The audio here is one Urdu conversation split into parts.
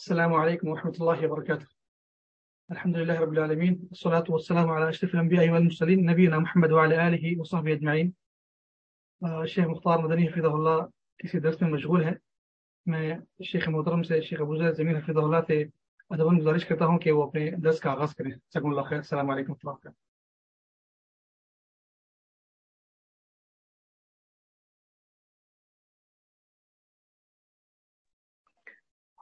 السلام عليكم ورحمة الله وبركاته. الحمد لله رب العالمين الصلاة والسلام على أشرف الأنبياء والمرسلين نبينا محمد وعلى آله وصحبه أجمعين. الشيخ مختار مدني حفظ اللہ کسی درس میں مشغول ہے میں شیخ محترم سے شیخ ابوظہ زمین حفظ اللہ سے ادباً گزارش کرتا ہوں کہ وہ اپنے درس کا آغاز کریں. سکم اللہ خیر، السلام علیکم و رحمۃ اللہ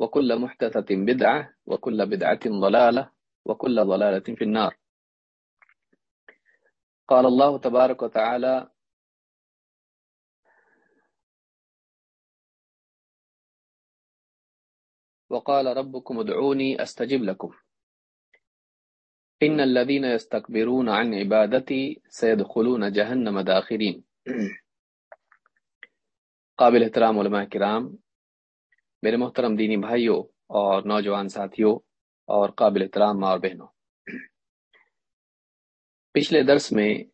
وكل محدثة بدعة، وكل بدعة ضلالة، وكل ضلالة في النار. قال الله تبارك وتعالى وقال ربكم ادعوني أستجب لكم. إن الذين يستكبرون عن عبادتي سيدخلون جهنم داخرين. قابل احترام علماء کرام میرے محترم دینی بھائیوں اور نوجوان ساتھیوں اور قابل احترام ماں اور بہنوں۔ پچھلے درس میں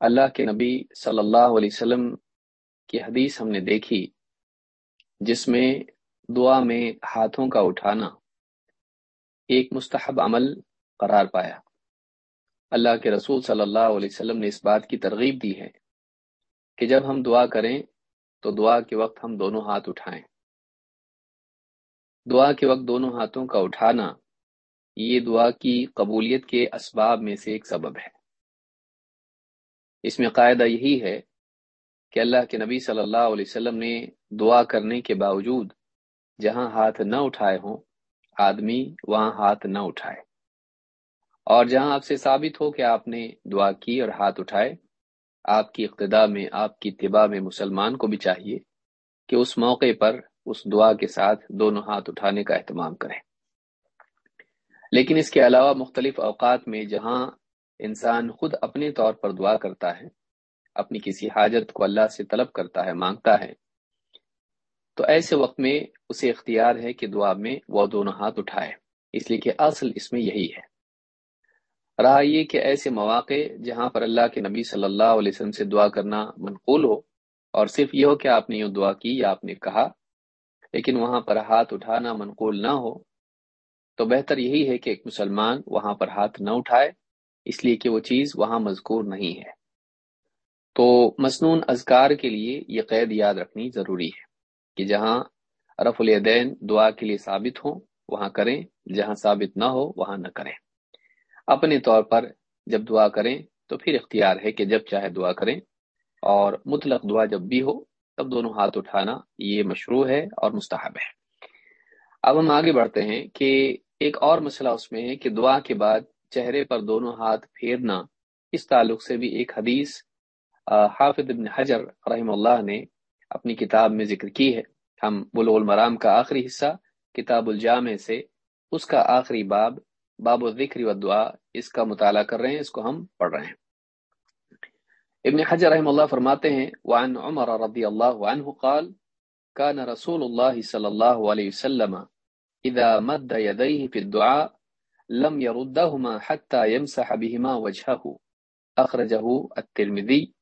اللہ کے نبی صلی اللہ علیہ وسلم کی حدیث ہم نے دیکھی، جس میں دعا میں ہاتھوں کا اٹھانا ایک مستحب عمل قرار پایا۔ اللہ کے رسول صلی اللہ علیہ وسلم نے اس بات کی ترغیب دی ہے کہ جب ہم دعا کریں تو دعا کے وقت ہم دونوں ہاتھ اٹھائیں۔ دعا کے وقت دونوں ہاتھوں کا اٹھانا یہ دعا کی قبولیت کے اسباب میں سے ایک سبب ہے۔ اس میں قاعدہ یہی ہے کہ اللہ کے نبی صلی اللہ علیہ وسلم نے دعا کرنے کے باوجود جہاں ہاتھ نہ اٹھائے ہوں، آدمی وہاں ہاتھ نہ اٹھائے۔ اور جہاں آپ سے ثابت ہو کہ آپ نے دعا کی اور ہاتھ اٹھائے، آپ کی اقتدا میں، آپ کی اتباع میں مسلمان کو بھی چاہیے کہ اس موقع پر اس دعا کے ساتھ دونوں ہاتھ اٹھانے کا اہتمام کریں۔ لیکن اس کے علاوہ مختلف اوقات میں جہاں انسان خود اپنے طور پر دعا کرتا ہے، اپنی کسی حاجت کو اللہ سے طلب کرتا ہے، مانگتا ہے، تو ایسے وقت میں اسے اختیار ہے کہ دعا میں وہ دونوں ہاتھ اٹھائے۔ اس لیے کہ اصل اس میں یہی ہے۔ رہا یہ کہ ایسے مواقع جہاں پر اللہ کے نبی صلی اللہ علیہ وسلم سے دعا کرنا منقول ہو، اور صرف یہ ہو کہ آپ نے یوں دعا کی یا آپ نے کہا لیکن وہاں پر ہاتھ اٹھانا منقول نہ ہو۔ تو بہتر یہی ہے کہ ایک مسلمان وہاں پر ہاتھ نہ اٹھائے، اس لیے کہ وہ چیز وہاں مذکور نہیں ہے۔ تو مصنون اذکار کے لیے یہ قید یاد رکھنی ضروری ہے کہ جہاں رف الدین دعا کے لیے ثابت ہوں، وہاں کریں، جہاں ثابت نہ ہو، وہاں نہ کریں۔ اپنے طور پر جب دعا کریں تو پھر اختیار ہے کہ جب چاہے دعا کریں، اور مطلق دعا جب بھی ہو تب دونوں ہاتھ اٹھانا یہ مشروع ہے اور مستحب ہے۔ اب ہم آگے بڑھتے ہیں کہ ایک اور مسئلہ اس میں ہے کہ دعا کے بعد چہرے پر دونوں ہاتھ پھیرنا اس تعلق سے بھی ایک حدیث حافظ ابن حجر رحم اللہ نے اپنی کتاب میں ذکر کی ہے۔ ہم بلغ المرام کا آخری حصہ کتاب الجامع سے اس کا آخری باب باب الذکر و دعا اس کا مطالعہ کر رہے ہیں، اس کو ہم پڑھ رہے ہیں۔ ابن حجر رحم اللہ فرماتے ہیں، وعن عمر رضی اللہ عنہ قال، كان رسول الله صلى الله عليه وسلم إذا مد يديه في الدعاء لم يردهما حتى يمسح بهما وجهه. أخرجه الترمذي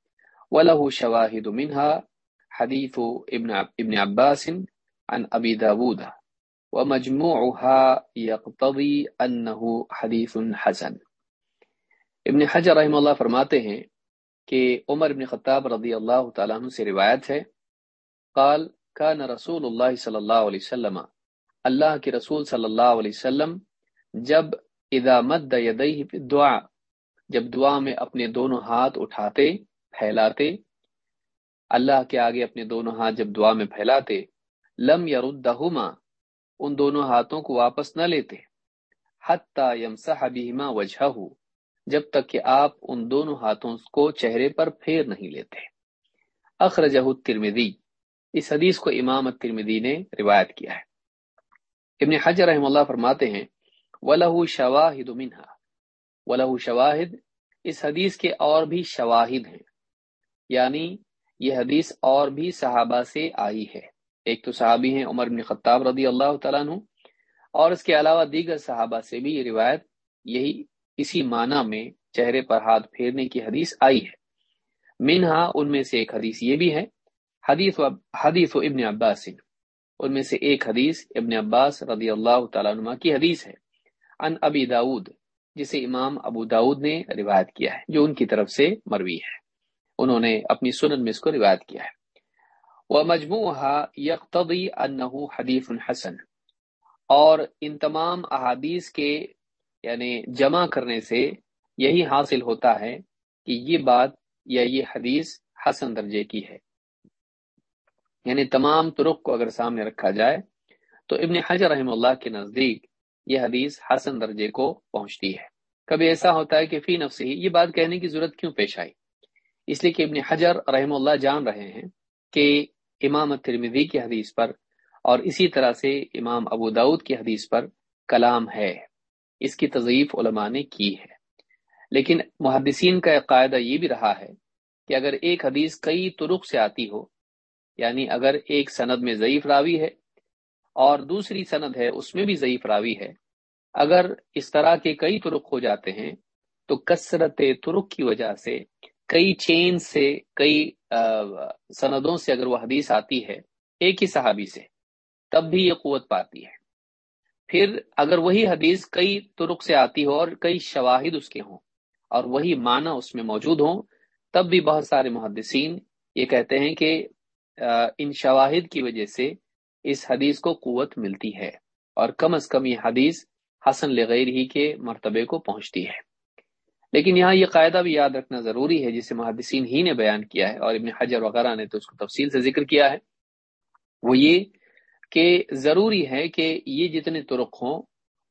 وله شواهد منها حديث ابن ابن عباس عن أبي داود ومجموعها يقتضي أنه حديث حسن. ابن حجر رحم اللہ فرماتے ہیں کہ عمر بن خطاب رضی اللہ تعالیٰ عنہ سے روایت ہے، قال، کان رسول اللہ صلی اللہ علیہ وسلم، اللہ کے رسول صلی اللہ علیہ وسلم، جب اذا مد یدیہ دعا جب دعا میں اپنے دونوں ہاتھ اٹھاتے، پھیلاتے، اللہ کے آگے اپنے دونوں ہاتھ جب دعا میں پھیلاتے، لم یردہما، ان دونوں ہاتھوں کو واپس نہ لیتے، حتی یمسح بہما وجہہ۔ جب تک کہ آپ ان دونوں ہاتھوں کو چہرے پر پھیر نہیں لیتے۔ اخرجہ الترمذی۔ اس حدیث کو امام الترمذی نے روایت کیا ہے۔ ابن حجر رحم اللہ فرماتے ہیں ولہ شواہد منہا ولہ شواہد اس حدیث کے اور بھی شواہد ہیں۔ یعنی یہ حدیث اور بھی صحابہ سے آئی ہے۔ ایک تو صحابی ہیں عمر بن خطاب رضی اللہ تعالیٰ عنہ۔ اور اس کے علاوہ دیگر صحابہ سے بھی یہ روایت یہی اسی معنی میں چہرے پر ہاتھ پھیرنے کی حدیث آئی ہے۔ منہا ان میں سے ایک حدیث یہ بھی ہے، حدیث و حدیث و ابن عباس۔ ان میں سے ایک حدیث ابن عباس رضی اللہ تعالیٰ عنہ کی حدیث ہے۔ ان ابی داود جسے امام ابو داود نے روایت کیا ہے، جو ان کی طرف سے مروی ہے۔ انہوں نے اپنی سنن میں اس کو روایت کیا ہے۔ وہ مجموع یکتبی انہ حدیث الحسن اور ان تمام احادیث کے یعنی جمع کرنے سے یہی حاصل ہوتا ہے کہ یہ بات یا یہ حدیث حسن درجے کی ہے۔ یعنی تمام ترک کو اگر سامنے رکھا جائے تو ابن حجر رحم اللہ کے نزدیک یہ حدیث حسن درجے کو پہنچتی ہے۔ کبھی ایسا ہوتا ہے کہ فی نفس ہی یہ بات کہنے کی ضرورت کیوں پیش آئی؟ اس لیے کہ ابن حجر رحم اللہ جان رہے ہیں کہ امام ترمیدی کی حدیث پر اور اسی طرح سے امام ابو داود کی حدیث پر کلام ہے۔ اس کی تضعیف علماء نے کی ہے۔ لیکن محدثین کا قاعدہ یہ بھی رہا ہے کہ اگر ایک حدیث کئی ترک سے آتی ہو یعنی اگر ایک سند میں ضعیف راوی ہے اور دوسری سند ہے اس میں بھی ضعیف راوی ہے، اگر اس طرح کے کئی ترک ہو جاتے ہیں تو کثرت ترک کی وجہ سے، کئی چین سے، کئی سندوں سے اگر وہ حدیث آتی ہے، ایک ہی صحابی سے، تب بھی یہ قوت پاتی ہے۔ پھر اگر وہی حدیث کئی ترک سے آتی ہو اور کئی شواہد اس کے ہوں اور وہی معنی اس میں موجود ہوں، تب بھی بہت سارے محدثین یہ کہتے ہیں کہ ان شواہد کی وجہ سے اس حدیث کو قوت ملتی ہے اور کم از کم یہ حدیث حسن لغیر ہی کے مرتبے کو پہنچتی ہے۔ لیکن یہاں یہ قاعدہ بھی یاد رکھنا ضروری ہے، جسے محدثین ہی نے بیان کیا ہے اور ابن حجر وغیرہ نے تو اس کو تفصیل سے ذکر کیا ہے۔ وہ یہ کہ ضروری ہے کہ یہ جتنے ترک ہوں،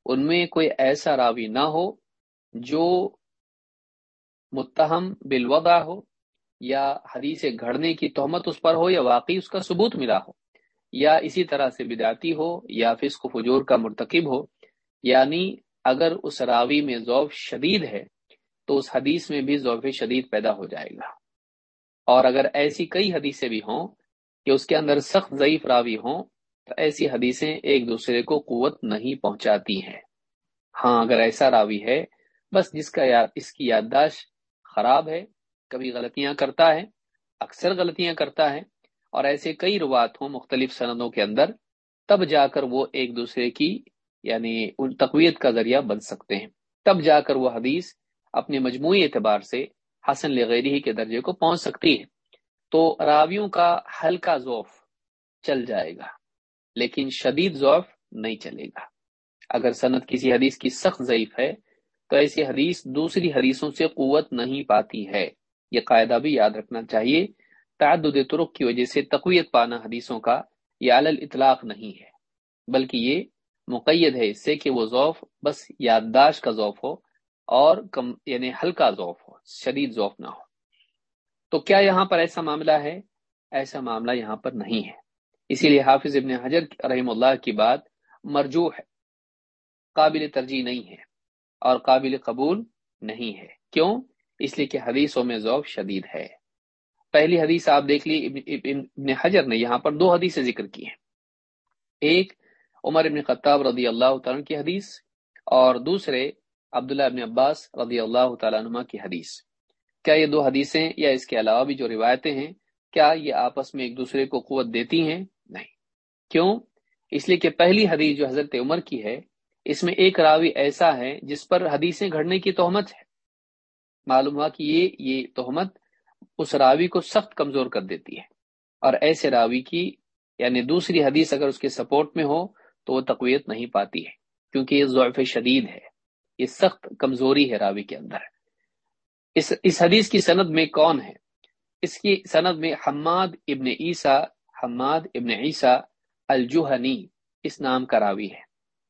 ان میں کوئی ایسا راوی نہ ہو جو متہم بالوضع ہو یا حدیث گھڑنے کی تہمت اس پر ہو یا واقعی اس کا ثبوت ملا ہو، یا اسی طرح سے بداتی ہو یا فسق و فجور کا مرتکب ہو۔ یعنی اگر اس راوی میں ذوف شدید ہے تو اس حدیث میں بھی ذوف شدید پیدا ہو جائے گا۔ اور اگر ایسی کئی حدیثیں بھی ہوں کہ اس کے اندر سخت ضعیف راوی ہوں تو ایسی حدیثیں ایک دوسرے کو قوت نہیں پہنچاتی ہیں۔ ہاں اگر ایسا راوی ہے، بس جس کا یاد اس کی یادداشت خراب ہے، کبھی غلطیاں کرتا ہے، اکثر غلطیاں کرتا ہے، اور ایسے کئی روات ہوں مختلف سندوں کے اندر، تب جا کر وہ ایک دوسرے کی یعنی ان تقویت کا ذریعہ بن سکتے ہیں۔ تب جا کر وہ حدیث اپنے مجموعی اعتبار سے حسن لغیری کے درجے کو پہنچ سکتی ہے۔ تو راویوں کا ہلکا ذوف چل جائے گا۔ لیکن شدید ذوف نہیں چلے گا۔ اگر صنعت کسی حدیث کی سخت ضعیف ہے، تو ایسی حدیث دوسری حدیثوں سے قوت نہیں پاتی ہے۔ یہ قاعدہ بھی یاد رکھنا چاہیے۔ تعدد ترک کی وجہ سے تقویت پانا حدیثوں کا یہ علل اطلاق نہیں ہے، بلکہ یہ مقید ہے اس سے کہ وہ ذوف بس یادداشت کا ذوف ہو اور کم یعنی ہلکا ذوف ہو، شدید ذوف نہ ہو۔ تو کیا یہاں پر ایسا معاملہ ہے؟ ایسا معاملہ یہاں پر نہیں ہے۔ اسی لیے حافظ ابن حجر رحم اللہ کی بات مرجو ہے قابل ترجیح نہیں ہے اور قابل قبول نہیں ہے۔ کیوں؟ اس لیے کہ حدیثوں میں ذوق شدید ہے۔ پہلی حدیث آپ دیکھ لی، ابن حجر نے یہاں پر دو حدیث ذکر کی ہیں۔ ایک، عمر ابن خطاب رضی اللہ تعالیٰ کی حدیث اور دوسرے، عبداللہ ابن عباس رضی اللہ تعالیٰ عنہ کی حدیث۔ کیا یہ دو حدیثیں یا اس کے علاوہ بھی جو روایتیں ہیں، کیا یہ آپس میں ایک دوسرے کو قوت دیتی ہیں؟ کیوں؟ اس لیے کہ پہلی حدیث جو حضرت عمر کی ہے، اس میں ایک راوی ایسا ہے جس پر حدیثیں گھڑنے کی تہمت ہے۔ معلوم ہوا کہ یہ یہ تہمت اس راوی کو سخت کمزور کر دیتی ہے۔ اور ایسے راوی کی یعنی دوسری حدیث اگر اس کے سپورٹ میں ہو تو وہ تقویت نہیں پاتی ہے، کیونکہ یہ ضعف شدید ہے۔ یہ سخت کمزوری ہے راوی کے اندر۔ اس اس حدیث کی سند میں کون ہے؟ اس کی سند میں حماد ابن عیسیٰ، حماد ابن عیسیٰ الجوہنی اس نام کا راوی ہے۔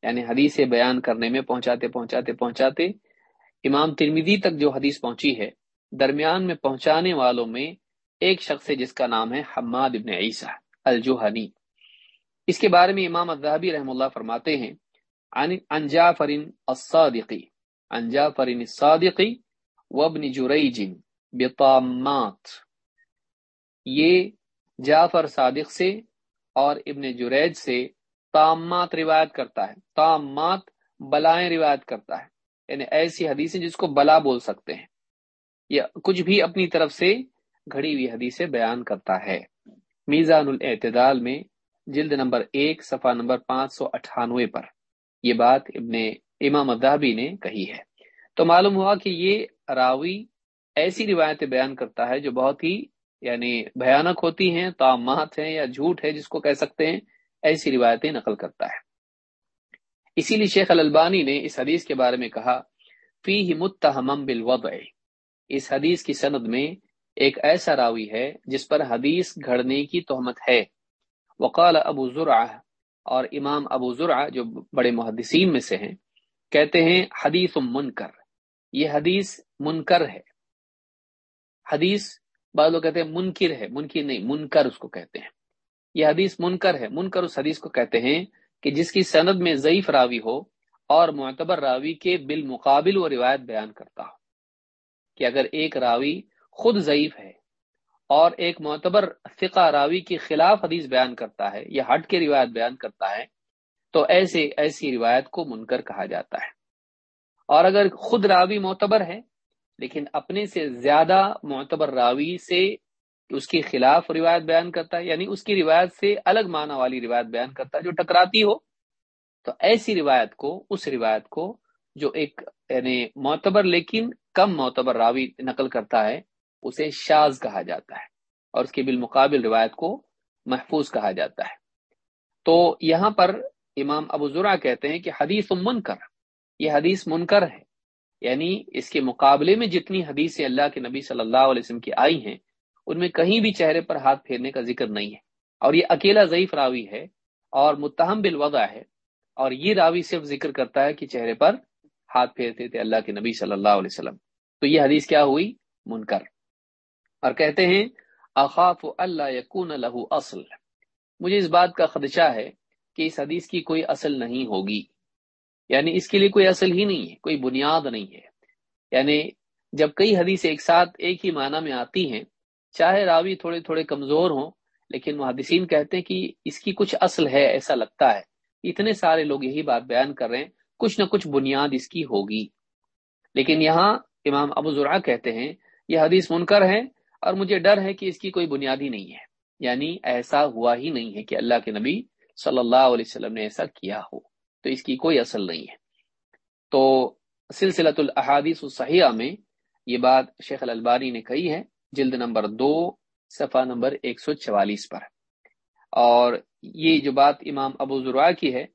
یعنی حدیث بیان کرنے میں پہنچاتے پہنچاتے پہنچاتے امام ترمیدی تک جو حدیث پہنچی ہے، درمیان میں پہنچانے والوں میں ایک شخص ہے جس کا نام ہے حماد ابن عیسیٰ الجوہنی اس کے بارے میں امام الظہبی رحم اللہ فرماتے ہیں، عن جعفر الصادقی عن جعفر الصادقی وابن جریج بطامات۔ یہ جعفر صادق سے اور ابن جریج سے تامات روایت کرتا ہے۔ تامات بلائیں روایت کرتا ہے۔ یعنی ایسی حدیثیں جس کو بلا بول سکتے ہیں۔ یا کچھ بھی اپنی طرف سے گھڑی ہوئی حدیثیں بیان کرتا ہے۔ میزان الاعتدال میں جلد نمبر ایک، صفحہ نمبر پانچ سو اٹھانوے پر یہ بات ابن امام ادابی نے کہی ہے۔ تو معلوم ہوا کہ یہ راوی ایسی روایتیں بیان کرتا ہے جو بہت ہی یعنی بھیانک ہوتی ہیں، تعمات ہیں یا جھوٹ ہے، جس کو کہہ سکتے ہیں، ایسی روایتیں نقل کرتا ہے۔ اسی لیے شیخ الالبانی نے اس حدیث کے بارے میں کہا فی متحم بالوضع۔ اس حدیث کی سند میں ایک ایسا راوی ہے جس پر حدیث گھڑنے کی تہمت ہے۔ وقال ابو ذرا اور امام ابو ذرا جو بڑے محدثین میں سے ہیں، کہتے ہیں، حدیث منکر۔ یہ حدیث منکر ہے۔ حدیث بعض لوگ کہتے ہیں منکر ہے، منکر نہیں، منکر اس کو کہتے ہیں۔ یہ حدیث منکر ہے، منکر اس حدیث کو کہتے ہیں کہ جس کی سند میں ضعیف راوی ہو اور معتبر راوی کے بالمقابل وہ روایت بیان کرتا ہو کہ اگر ایک راوی خود ضعیف ہے اور ایک معتبر فقہ راوی کے خلاف حدیث بیان کرتا ہے یا ہٹ کے روایت بیان کرتا ہے، تو ایسے، ایسی روایت کو منکر کہا جاتا ہے۔ اور اگر خود راوی معتبر ہے لیکن اپنے سے زیادہ معتبر راوی سے اس کے خلاف روایت بیان کرتا ہے یعنی اس کی روایت سے الگ معنی والی روایت بیان کرتا ہے، جو ٹکراتی ہو۔ تو ایسی روایت کو، اس روایت کو جو ایک یعنی معتبر لیکن کم معتبر راوی نقل کرتا ہے، اسے شاز کہا جاتا ہے اور اس کے بالمقابل روایت کو محفوظ کہا جاتا ہے۔ تو یہاں پر امام ابو ذرا کہتے ہیں کہ حدیث منکر، یہ حدیث منکر ہے۔ یعنی اس کے مقابلے میں جتنی حدیث اللہ کے نبی صلی اللہ علیہ وسلم کی آئی ہیں، ان میں کہیں بھی چہرے پر ہاتھ پھیرنے کا ذکر نہیں ہے۔ اور یہ اکیلا ضعیف راوی ہے اور متہم بالوضع ہے اور یہ راوی صرف ذکر کرتا ہے کہ چہرے پر ہاتھ پھیرتے تھے اللہ کے نبی صلی اللہ علیہ وسلم۔ تو یہ حدیث کیا ہوئی؟ منکر۔ اور کہتے ہیں، اخاف اللہ یقون لہو اصل۔ مجھے اس بات کا خدشہ ہے کہ اس حدیث کی کوئی اصل نہیں ہوگی۔ یعنی اس کے لیے کوئی اصل ہی نہیں ہے، کوئی بنیاد نہیں ہے۔ یعنی جب کئی حدیث ایک ساتھ ایک ہی معنی میں آتی ہیں، چاہے راوی تھوڑے تھوڑے کمزور ہوں، لیکن محدثین کہتے ہیں کہ اس کی کچھ اصل ہے، ایسا لگتا ہے۔ اتنے سارے لوگ یہی بات بیان کر رہے ہیں، کچھ نہ کچھ بنیاد اس کی ہوگی۔ لیکن یہاں امام ابو ذرا کہتے ہیں، یہ حدیث منکر ہے اور مجھے ڈر ہے کہ اس کی کوئی بنیاد ہی نہیں ہے۔ یعنی ایسا ہوا ہی نہیں ہے کہ اللہ کے نبی صلی اللہ علیہ وسلم نے ایسا کیا ہو۔ تو اس کی کوئی اصل نہیں ہے۔ تو سلسلۃ الحادیث الصحیحہ میں یہ بات شیخ الالبانی نے کہی ہے، جلد نمبر دو، صفحہ نمبر ایک سو چوالیس پر۔ اور یہ جو بات امام ابو ذرا کی ہے،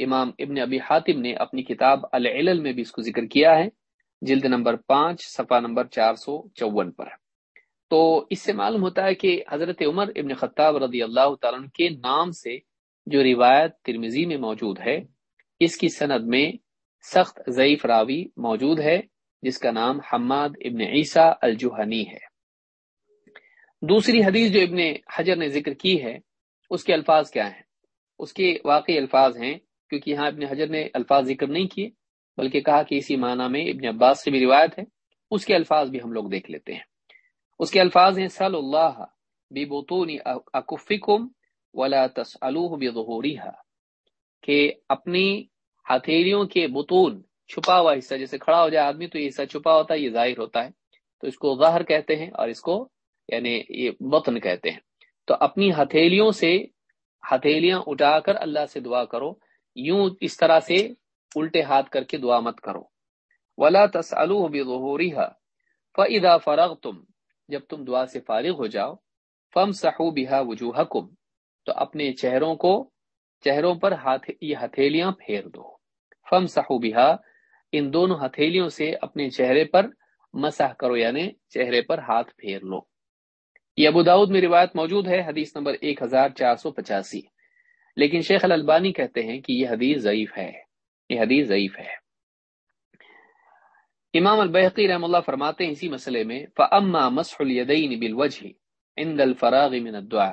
امام ابن ابی حاتم نے اپنی کتاب العلل میں بھی اس کو ذکر کیا ہے، جلد نمبر پانچ، صفحہ نمبر چار سو چون پر۔ تو اس سے معلوم ہوتا ہے کہ حضرت عمر ابن خطاب رضی اللہ تعالیٰ کے نام سے جو روایت ترمیزی میں موجود ہے اس کی سند میں سخت ضعیف راوی موجود ہے، جس کا نام حماد ابن عیسیٰ الجوہنی ہے۔ دوسری حدیث جو ابن حجر نے ذکر کی ہے، اس کے الفاظ کیا ہیں؟ اس کے واقعی الفاظ ہیں، کیونکہ یہاں ابن حجر نے الفاظ ذکر نہیں کیے، بلکہ کہا کہ اسی معنی میں ابن عباس سے بھی روایت ہے، اس کے الفاظ بھی ہم لوگ دیکھ لیتے ہیں۔ اس کے الفاظ ہیں صلی اللہ اکفکم ولا تسألوه بظهورها، کہ اپنی ہتھیلیوں کے بطون چھپا ہوا حصہ، جیسے کھڑا ہو جائے آدمی تو یہ حصہ چھپا ہوتا ہے، یہ ظاہر ہوتا ہے۔ تو اس کو ظاہر کہتے ہیں اور اس کو یعنی یہ بطن کہتے ہیں۔ تو اپنی ہتھیلیوں سے ہتھیلیاں اٹھا کر اللہ سے دعا کرو۔ یوں اس طرح سے الٹے ہاتھ کر کے دعا مت کرو۔ ولا تسألوه بظهورها فاذا فرغتم، جب تم دعا سے فارغ ہو جاؤ، فامسحوا بها وجوهكم، تو اپنے چہروں کو، چہروں پر ہاتھ، یہ ہتھیلیاں پھیر دو۔ فم بها، ان دونوں ہتھیلیوں سے اپنے چہرے پر مسح کرو یعنی چہرے پر ہاتھ پھیر لو۔ یہ ابو داود میں روایت موجود ہے، حدیث نمبر ایک ہزار چار سو پچاسی۔ لیکن شیخ الالبانی کہتے ہیں کہ یہ حدیث ضعیف ہے۔ یہ حدیث ضعیف ہے۔ امام البحقی رحم اللہ فرماتے ہیں اسی مسئلے میں، فَأَمَّا مَسْحُ الْيَدَيْنِ بِالْوَجْهِ عِنْدَ الْفَرَاغِ مِنَ الدُّعَى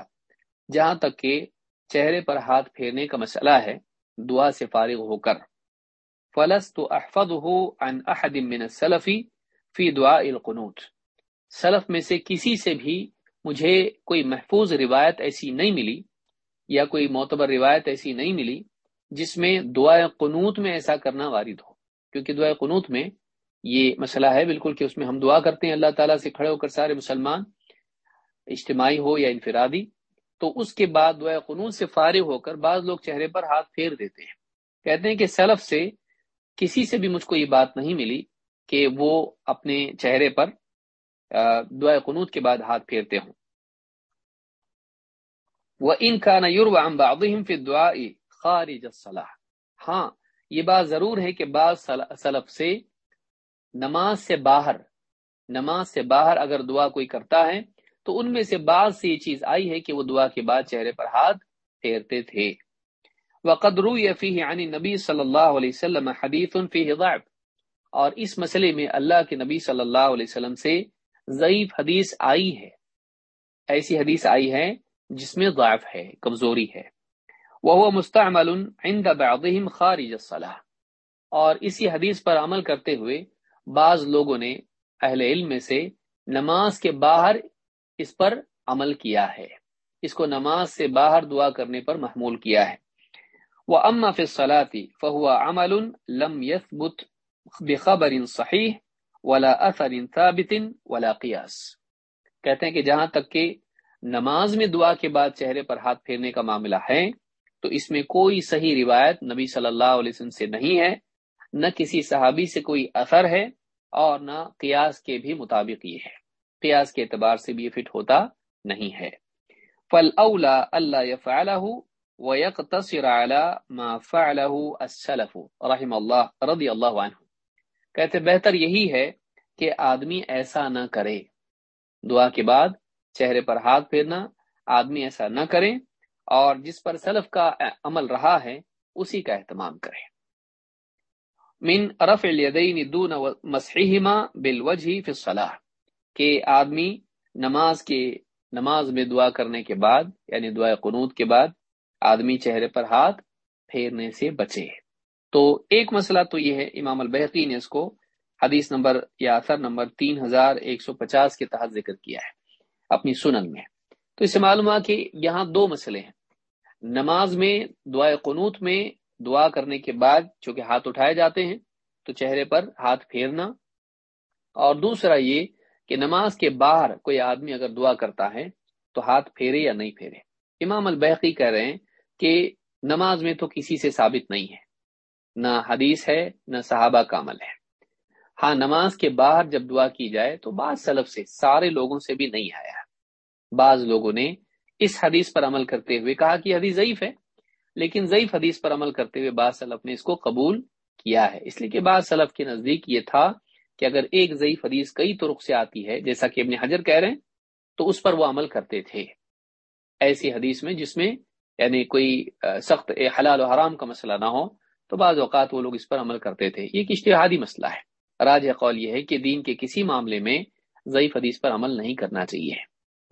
جہاں تک کہ چہرے پر ہاتھ پھیرنے کا مسئلہ ہے، دعا سے فارغ ہو کر۔ فلست احفظه عن احد من السلف فی دعاء القنوت۔ سلف میں سے کسی سے بھی مجھے کوئی محفوظ روایت ایسی نہیں ملی یا کوئی معتبر روایت ایسی نہیں ملی جس میں دعا قنوت میں ایسا کرنا وارد ہو۔ کیونکہ دعا قنوت میں یہ مسئلہ ہے بالکل کہ اس میں ہم دعا کرتے ہیں اللہ تعالیٰ سے کھڑے ہو کر سارے مسلمان اجتماعی ہو یا انفرادی، تو اس کے بعد دعا قنوت سے فارغ ہو کر بعض لوگ چہرے پر ہاتھ پھیر دیتے ہیں۔ کہتے ہیں کہ سلف سے کسی سے بھی مجھ کو یہ بات نہیں ملی کہ وہ اپنے چہرے پر دعا قنوت کے بعد ہاتھ پھیرتے ہوں۔ وہ ان کا دعا خارج الصلاح ہاں یہ بات ضرور ہے کہ بعض سلف سے نماز سے باہر، نماز سے باہر اگر دعا کوئی کرتا ہے، تو ان میں سے بعض سے یہ چیز آئی ہے کہ وہ دعا کے بعد چہرے پر ہاتھ پھیرتے تھے۔ وقدرو یفی عن نبی صلی اللہ علیہ وسلم حدیث فی ضعف۔ اور اس مسئلے میں اللہ کے نبی صلی اللہ علیہ وسلم سے ضعیف حدیث آئی ہے۔ ایسی حدیث آئی ہے جس میں ضعف ہے، کمزوری ہے۔ وہ مستعمل عند بعضهم خارج الصلاح اور اسی حدیث پر عمل کرتے ہوئے بعض لوگوں نے اہل علم میں سے نماز کے باہر اس پر عمل کیا ہے۔ اس کو نماز سے باہر دعا کرنے پر محمول کیا ہے۔ وہ اما فصلاتی فہو عمل لم يثبت بخبر صحیح ولا اثر ثابت ولا قیاس کہتے ہیں کہ جہاں تک کہ نماز میں دعا کے بعد چہرے پر ہاتھ پھیرنے کا معاملہ ہے، تو اس میں کوئی صحیح روایت نبی صلی اللہ علیہ وسلم سے نہیں ہے، نہ کسی صحابی سے کوئی اثر ہے اور نہ قیاس کے بھی مطابق یہ ہے۔ قیاس کے اعتبار سے بھی یہ فٹ ہوتا نہیں ہے۔ فل اولا اللہ و یک تصر ما فعله السلف، رحم اللہ، رضی اللہ عنہ۔ کہتے بہتر یہی ہے کہ آدمی ایسا نہ کرے۔ دعا کے بعد چہرے پر ہاتھ پھیرنا، آدمی ایسا نہ کرے اور جس پر سلف کا عمل رہا ہے، اسی کا اہتمام کرے۔ من رفع الیدین دون مسحہما بالوجہ فی الصلاح، کہ آدمی نماز کے، نماز میں دعا کرنے کے بعد یعنی دعا قنوت کے بعد آدمی چہرے پر ہاتھ پھیرنے سے بچے۔ تو ایک مسئلہ تو یہ ہے، امام البحقی نے اس کو حدیث نمبر یا اثر نمبر تین ہزار ایک سو پچاس کے تحت ذکر کیا ہے، اپنی سنن میں۔ تو اس سے معلوم ہوا کہ یہاں دو مسئلے ہیں۔ نماز میں دعا قنوت میں دعا کرنے کے بعد چونکہ ہاتھ اٹھائے جاتے ہیں، تو چہرے پر ہاتھ پھیرنا۔ اور دوسرا یہ کہ نماز کے باہر کوئی آدمی اگر دعا کرتا ہے تو ہاتھ پھیرے یا نہیں پھیرے۔ امام البحقی کہہ رہے ہیں کہ نماز میں تو کسی سے ثابت نہیں ہے۔ نہ حدیث ہے، نہ صحابہ کا عمل ہے۔ ہاں نماز کے باہر جب دعا کی جائے تو بعض سلف سے، سارے لوگوں سے بھی نہیں آیا۔ بعض لوگوں نے اس حدیث پر عمل کرتے ہوئے کہا کہ حدیث ضعیف ہے، لیکن ضعیف حدیث پر عمل کرتے ہوئے بعض سلف نے اس کو قبول کیا ہے۔ اس لیے کہ بعض سلف کے نزدیک یہ تھا کہ اگر ایک ضعیف حدیث کئی طرق سے آتی ہے، جیسا کہ ابن حجر کہہ رہے ہیں، تو اس پر وہ عمل کرتے تھے۔ ایسی حدیث میں جس میں یعنی کوئی سخت حلال و حرام کا مسئلہ نہ ہو، تو بعض اوقات وہ لوگ اس پر عمل کرتے تھے۔ یہ ایک اشتہادی مسئلہ ہے۔ راج قول یہ ہے کہ دین کے کسی معاملے میں ضعیف حدیث پر عمل نہیں کرنا چاہیے،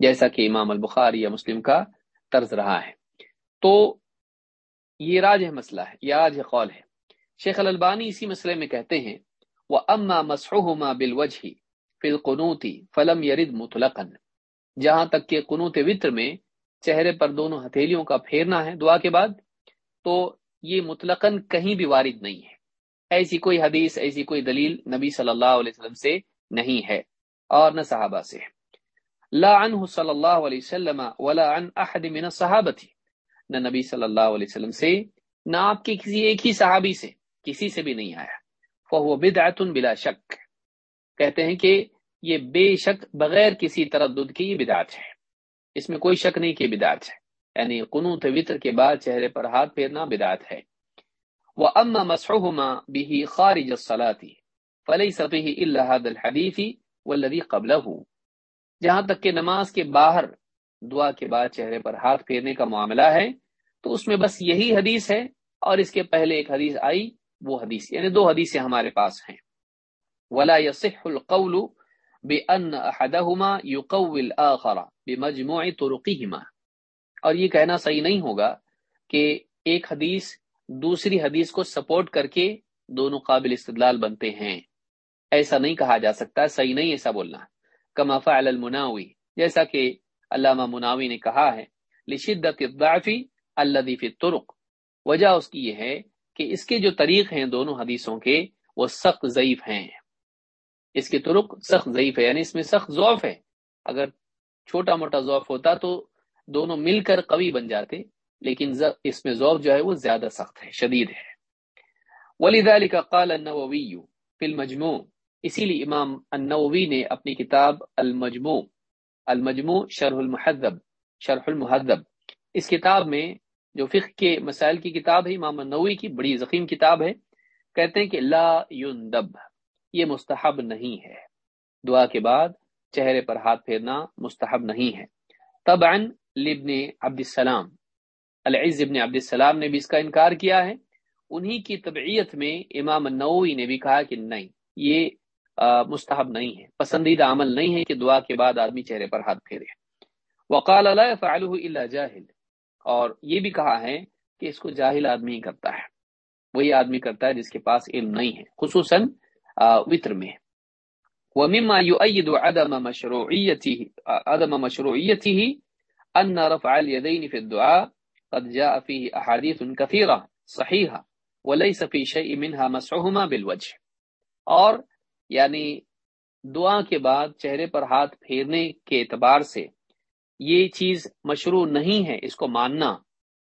جیسا کہ امام البخار یا مسلم کا طرز رہا ہے۔ تو یہ راج مسئلہ ہے، یہ راج قول ہے۔ شیخ البانی اسی مسئلے میں کہتے ہیں وہ اما مسحما بال وجہ فل قنوتی فلم یرد مطلقن جہاں تک کہ قنوت وطر میں چہرے پر دونوں ہتھیلیوں کا پھیرنا ہے دعا کے بعد، تو یہ مطلقاً کہیں بھی وارد نہیں ہے۔ ایسی کوئی حدیث، ایسی کوئی دلیل نبی صلی اللہ علیہ وسلم سے نہیں ہے اور نہ صحابہ سے۔ لا عنہ صلی اللہ علیہ وسلم ولا عن احد من الصحابہ نہ نبی صلی اللہ علیہ وسلم سے، نہ آپ کے کسی ایک ہی صحابی سے، کسی سے بھی نہیں آیا۔ فهو بدعت بلا شک۔ کہتے ہیں کہ یہ بے شک بغیر کسی تردد کی بدعت ہے۔ اس میں کوئی شک نہیں کہ بدعت ہے۔ یعنی قنوت وطر کے بعد چہرے پر ہاتھ پھیرنا بدعت ہے۔ وہ اما مسحما بھی خارج الصلاتی فلئی سطح اللہ الحدیفی والذی قبلہ جہاں تک کہ نماز کے باہر دعا کے بعد چہرے پر ہاتھ پھیرنے کا معاملہ ہے، تو اس میں بس یہی حدیث ہے اور اس کے پہلے ایک حدیث آئی، وہ حدیث یعنی دو حدیثیں ہمارے پاس ہیں۔ ولا يصح القول بان احدهما يقوي الاخر بمجموع طرقهما۔ اور یہ کہنا صحیح نہیں ہوگا کہ ایک حدیث دوسری حدیث کو سپورٹ کر کے دونوں قابل استدلال بنتے ہیں۔ ایسا نہیں کہا جا سکتا، صحیح نہیں ایسا بولنا۔ کما فعل المناوی، جیسا کہ علامہ مناوی نے کہا ہے، لشدت الضعف الذي في الطرق۔ وجہ اس کی یہ ہے کہ اس کے جو طریق ہیں دونوں حدیثوں کے، وہ سخت ضعیف ہیں۔ اس کے طرق سخت ضعیف ہے یعنی اس میں سخت ضعف ہے۔ اگر چھوٹا موٹا ضعف ہوتا تو دونوں مل کر قوی بن جاتے، لیکن اس میں ضعف جو ہے وہ زیادہ سخت ہے، شدید ہے۔ ولذلك قال النووي في اسی لیے امام النووی نے اپنی کتاب المجموع المجموع شرح المحذب شرح المحذب۔ اس کتاب میں جو فقہ کے مسائل کی کتاب ہے، امام النووی کی بڑی ضخیم کتاب ہے، کہتے ہیں کہ لا یندب۔ یہ مستحب نہیں ہے۔ دعا کے بعد چہرے پر ہاتھ پھیرنا مستحب نہیں ہے۔ طبعا لابن عبد السلام، العز ابن عبد السلام نے بھی اس کا انکار کیا ہے۔ انہی کی طبعیت میں امام النووی نے بھی کہا کہ نہیں، یہ مستحب نہیں ہے۔ پسندیدہ عمل نہیں ہے کہ دعا کے بعد آدمی چہرے پر ہاتھ پھیرے۔ وقال لا يفعله الا جاہل، اور یہ بھی کہا ہے کہ اس کو جاہل آدمی ہی کرتا ہے۔ وہی آدمی کرتا ہے جس کے پاس علم نہیں ہے، خصوصاً وطر میں۔ ومما يؤيد عدم مشروعيته عدم مشروعيته ان رفع اليدين في الدعاء قد جاء فيه احاديث كثيره صحيحه وليس في شيء منها مسحهما بالوجه۔ اور یعنی دعا کے بعد چہرے پر ہاتھ پھیرنے کے اعتبار سے یہ چیز مشروع نہیں ہے، اس کو ماننا۔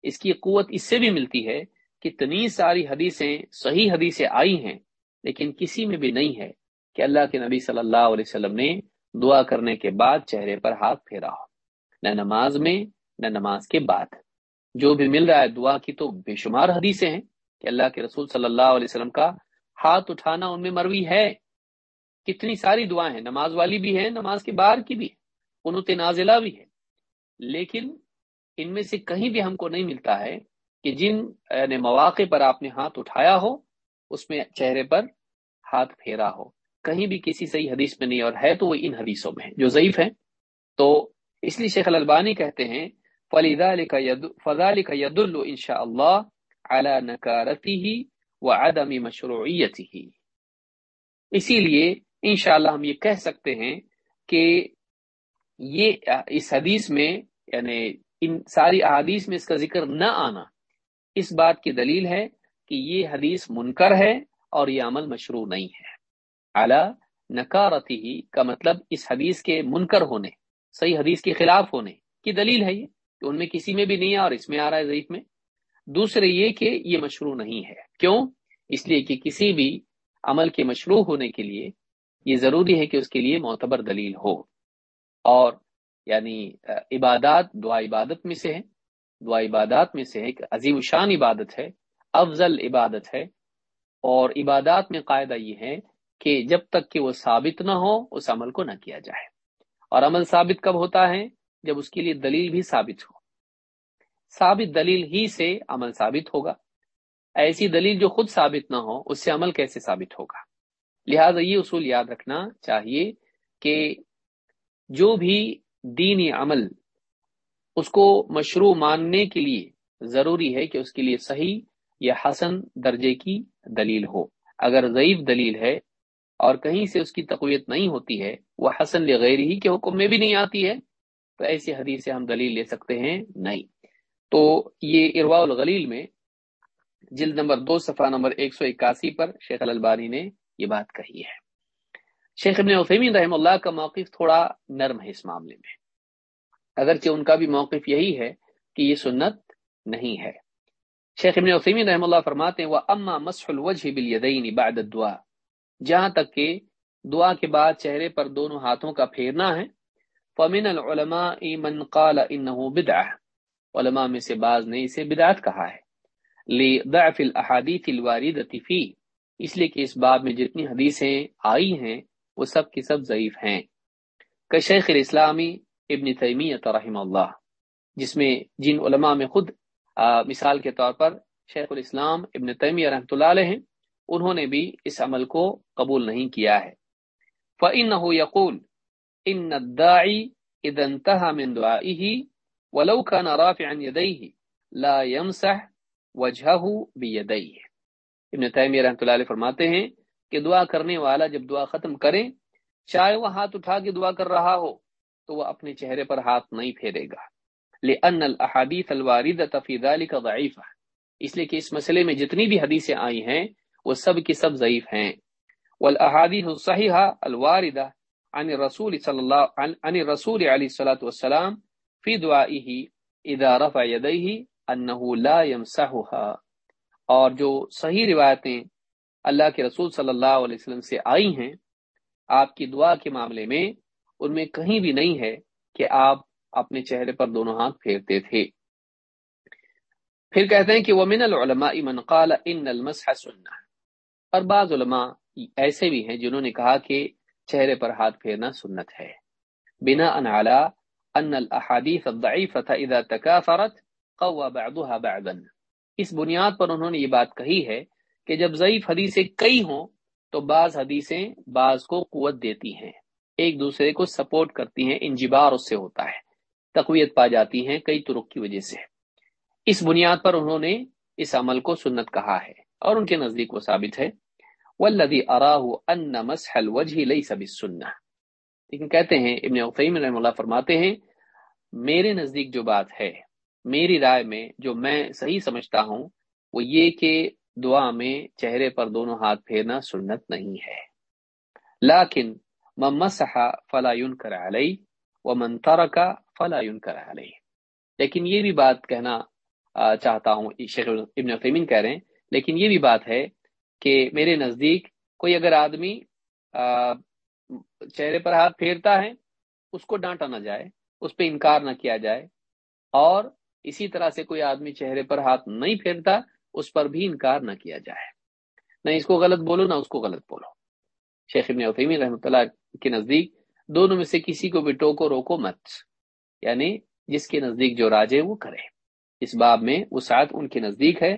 اس کی قوت اس سے بھی ملتی ہے کہ اتنی ساری حدیثیں صحیح حدیثیں آئی ہیں لیکن کسی میں بھی نہیں ہے کہ اللہ کے نبی صلی اللہ علیہ وسلم نے دعا کرنے کے بعد چہرے پر ہاتھ پھیرا ہو۔ نہ نماز میں، نہ نماز کے بعد۔ جو بھی مل رہا ہے دعا کی تو بے شمار حدیثیں ہیں کہ اللہ کے رسول صلی اللہ علیہ وسلم کا ہاتھ اٹھانا ان میں مروی ہے۔ کتنی ساری دعائیں ہیں، نماز والی بھی ہے نماز کے باہر کی بھی انوت نازلہ بھی ہے لیکن ان میں سے کہیں بھی ہم کو نہیں ملتا ہے کہ جن یعنی مواقع پر آپ نے ہاتھ اٹھایا ہو اس میں چہرے پر ہاتھ پھیرا ہو۔ کہیں بھی کسی صحیح حدیث میں نہیں، اور ہے تو وہ ان حدیثوں میں جو ضعیف ہیں، تو اس لیے شیخ البانی کہتے ہیں فضال کا ید ان شاء اللہ اعلی نکارتی ہی و عدم مشروعیتی ہی اسی لیے انشاءاللہ ہم یہ کہہ سکتے ہیں کہ یہ اس حدیث میں یعنی ان ساری احادیث میں اس کا ذکر نہ آنا اس بات کی دلیل ہے کہ یہ حدیث منکر ہے اور یہ عمل مشروع نہیں ہے۔ اعلی نکارتی ہی کا مطلب اس حدیث کے منکر ہونے، صحیح حدیث کے خلاف ہونے کی دلیل ہے یہ کہ ان میں کسی میں بھی نہیں ہے اور اس میں آ رہا ہے ضعیف میں۔ دوسرے یہ کہ یہ مشروع نہیں ہے۔ کیوں؟ اس لیے کہ کسی بھی عمل کے مشروع ہونے کے لیے یہ ضروری ہے کہ اس کے لیے معتبر دلیل ہو۔ اور یعنی عبادات، دعا عبادت میں سے ہے۔ دعا عبادات میں سے ہے عظیم شان عبادت ہے۔ افضل عبادت ہے۔ اور عبادات میں قاعدہ یہ ہے کہ جب تک کہ وہ ثابت نہ ہو، اس عمل کو نہ کیا جائے۔ اور عمل ثابت کب ہوتا ہے؟ جب اس کے لیے دلیل بھی ثابت ہو۔ ثابت دلیل ہی سے عمل ثابت ہوگا۔ ایسی دلیل جو خود ثابت نہ ہو، اس سے عمل کیسے ثابت ہوگا؟ لہذا یہ اصول یاد رکھنا چاہیے کہ جو بھی دینی عمل اس کو مشروع ماننے کے لیے ضروری ہے کہ اس کے لیے صحیح یا حسن درجے کی دلیل ہو۔ اگر ضعیف دلیل ہے اور کہیں سے اس کی تقویت نہیں ہوتی ہے، وہ حسن لغیر ہی کے حکم میں بھی نہیں آتی ہے، تو ایسی حدیث سے ہم دلیل لے سکتے ہیں نہیں۔ تو یہ اروا الغلیل میں جلد نمبر دو، صفحہ نمبر ایک سو اکاسی پر شیخ البانی نے یہ بات کہی ہے۔ شیخ ابن عثیمین رحم اللہ کا موقف تھوڑا نرم ہے اس معاملے میں۔ اگرچہ ان کا بھی موقف یہی ہے کہ یہ سنت نہیں ہے۔ شیخ ابن عثیمین رحم اللہ فرماتے ہیں وہ اما مسح الوجہ بالیدین بعد الدعاء۔ جہاں تک کہ دعا کے بعد چہرے پر دونوں ہاتھوں کا پھیرنا ہے۔ فمن العلماء من قال انه بدعہ علماء میں سے بعض نے اسے بدعت کہا ہے۔ لضعف الاحاديث الوارده فيه۔ اس لیے کہ اس باب میں جتنی حدیثیں آئی ہیں، وہ سب کی سب ضعیف ہیں۔ کہ شیخ الاسلامی ابن تیمیہ رحم اللہ، جس میں جن علماء میں خود مثال کے طور پر شیخ الاسلام ابن تیمیہ رحمۃ اللہ علیہ ہیں، انہوں نے بھی اس عمل کو قبول نہیں کیا ہے۔ فَإِنَّهُ يَقُولُ إِنَّ الدَّاعِ إِذَا انْتَهَى مِنْ دُعَائِهِ وَلَوْ كَانَ رَافِعًا يَدَيْهِ لَا يَمْسَحْ وَجْهَهُ بِيَدَيْهِ ابن تیمیہ رحمۃ اللہ علیہ فرماتے ہیں کہ دعا کرنے والا جب دعا ختم کرے، چاہے وہ ہاتھ اٹھا کے دعا کر رہا ہو، تو وہ اپنے چہرے پر ہاتھ نہیں پھیرے گا۔ لأن الاحاديث الواردة في ذلك ضعيفة۔ اس لیے کہ اس مسئلے میں جتنی بھی حدیثیں آئی ہیں، وہ سب کی سب ضعیف ہیں۔ والاحاديث الصحيحة الواردة عن الرسول صلی اللہ عن الرسول علیہ الصلاة والسلام في دعائه اذا رفع يديه انه لا يمسحها۔ اور جو صحیح روایتیں اللہ کے رسول صلی اللہ علیہ وسلم سے آئی ہیں، آپ کی دعا کے معاملے میں ان میں کہیں بھی نہیں ہے کہ آپ اپنے چہرے پر دونوں ہاتھ پھیرتے تھے۔ پھر کہتے ہیں کہ وہ من العلماء من قال ان المسح سنہ اور بعض علماء ایسے بھی ہیں جنہوں نے کہا کہ چہرے پر ہاتھ پھیرنا سنت ہے۔ بنا ان ان الاحاديث الضعيفه اذا تكاثرت قوى بعضها بعضا۔ اس بنیاد پر انہوں نے یہ بات کہی ہے کہ جب ضعیف حدیثیں کئی ہوں تو بعض حدیثیں بعض کو قوت دیتی ہیں۔ ایک دوسرے کو سپورٹ کرتی ہیں، انجبار اس سے ہوتا ہے۔ تقویت پا جاتی ہیں کئی طرق کی وجہ سے۔ اس بنیاد پر انہوں نے اس عمل کو سنت کہا ہے اور ان کے نزدیک وہ ثابت ہے۔ والذی اراہ ان مسح الوجہ لیس بالسنہ لیکن کہتے ہیں، ابن عثیم رحم اللہ فرماتے ہیں، میرے نزدیک جو بات ہے، میری رائے میں جو میں صحیح سمجھتا ہوں، وہ یہ کہ دعا میں چہرے پر دونوں ہاتھ پھیرنا سنت نہیں ہے۔ لیکن من مسح فلا ينکر علی ومن ترک فلا ينکر لیکن یہ بھی بات کہنا چاہتا ہوں، شیخ ابن عثیمین کہہ رہے ہیں۔ لیکن یہ بھی بات ہے کہ میرے نزدیک کوئی اگر آدمی چہرے پر ہاتھ پھیرتا ہے، اس کو ڈانٹا نہ جائے، اس پہ انکار نہ کیا جائے، اور اسی طرح سے کوئی آدمی چہرے پر ہاتھ نہیں پھیرتا، اس پر بھی انکار نہ کیا جائے۔ نہ اس کو غلط بولو، نہ اس کو غلط بولو۔ شیخ ابن عثیمی رحمۃ اللہ کے نزدیک دونوں میں سے کسی کو بھی ٹوکو روکو مت۔ یعنی جس کے نزدیک جو راجے وہ کرے اس باب میں وسعت ان کے نزدیک ہے۔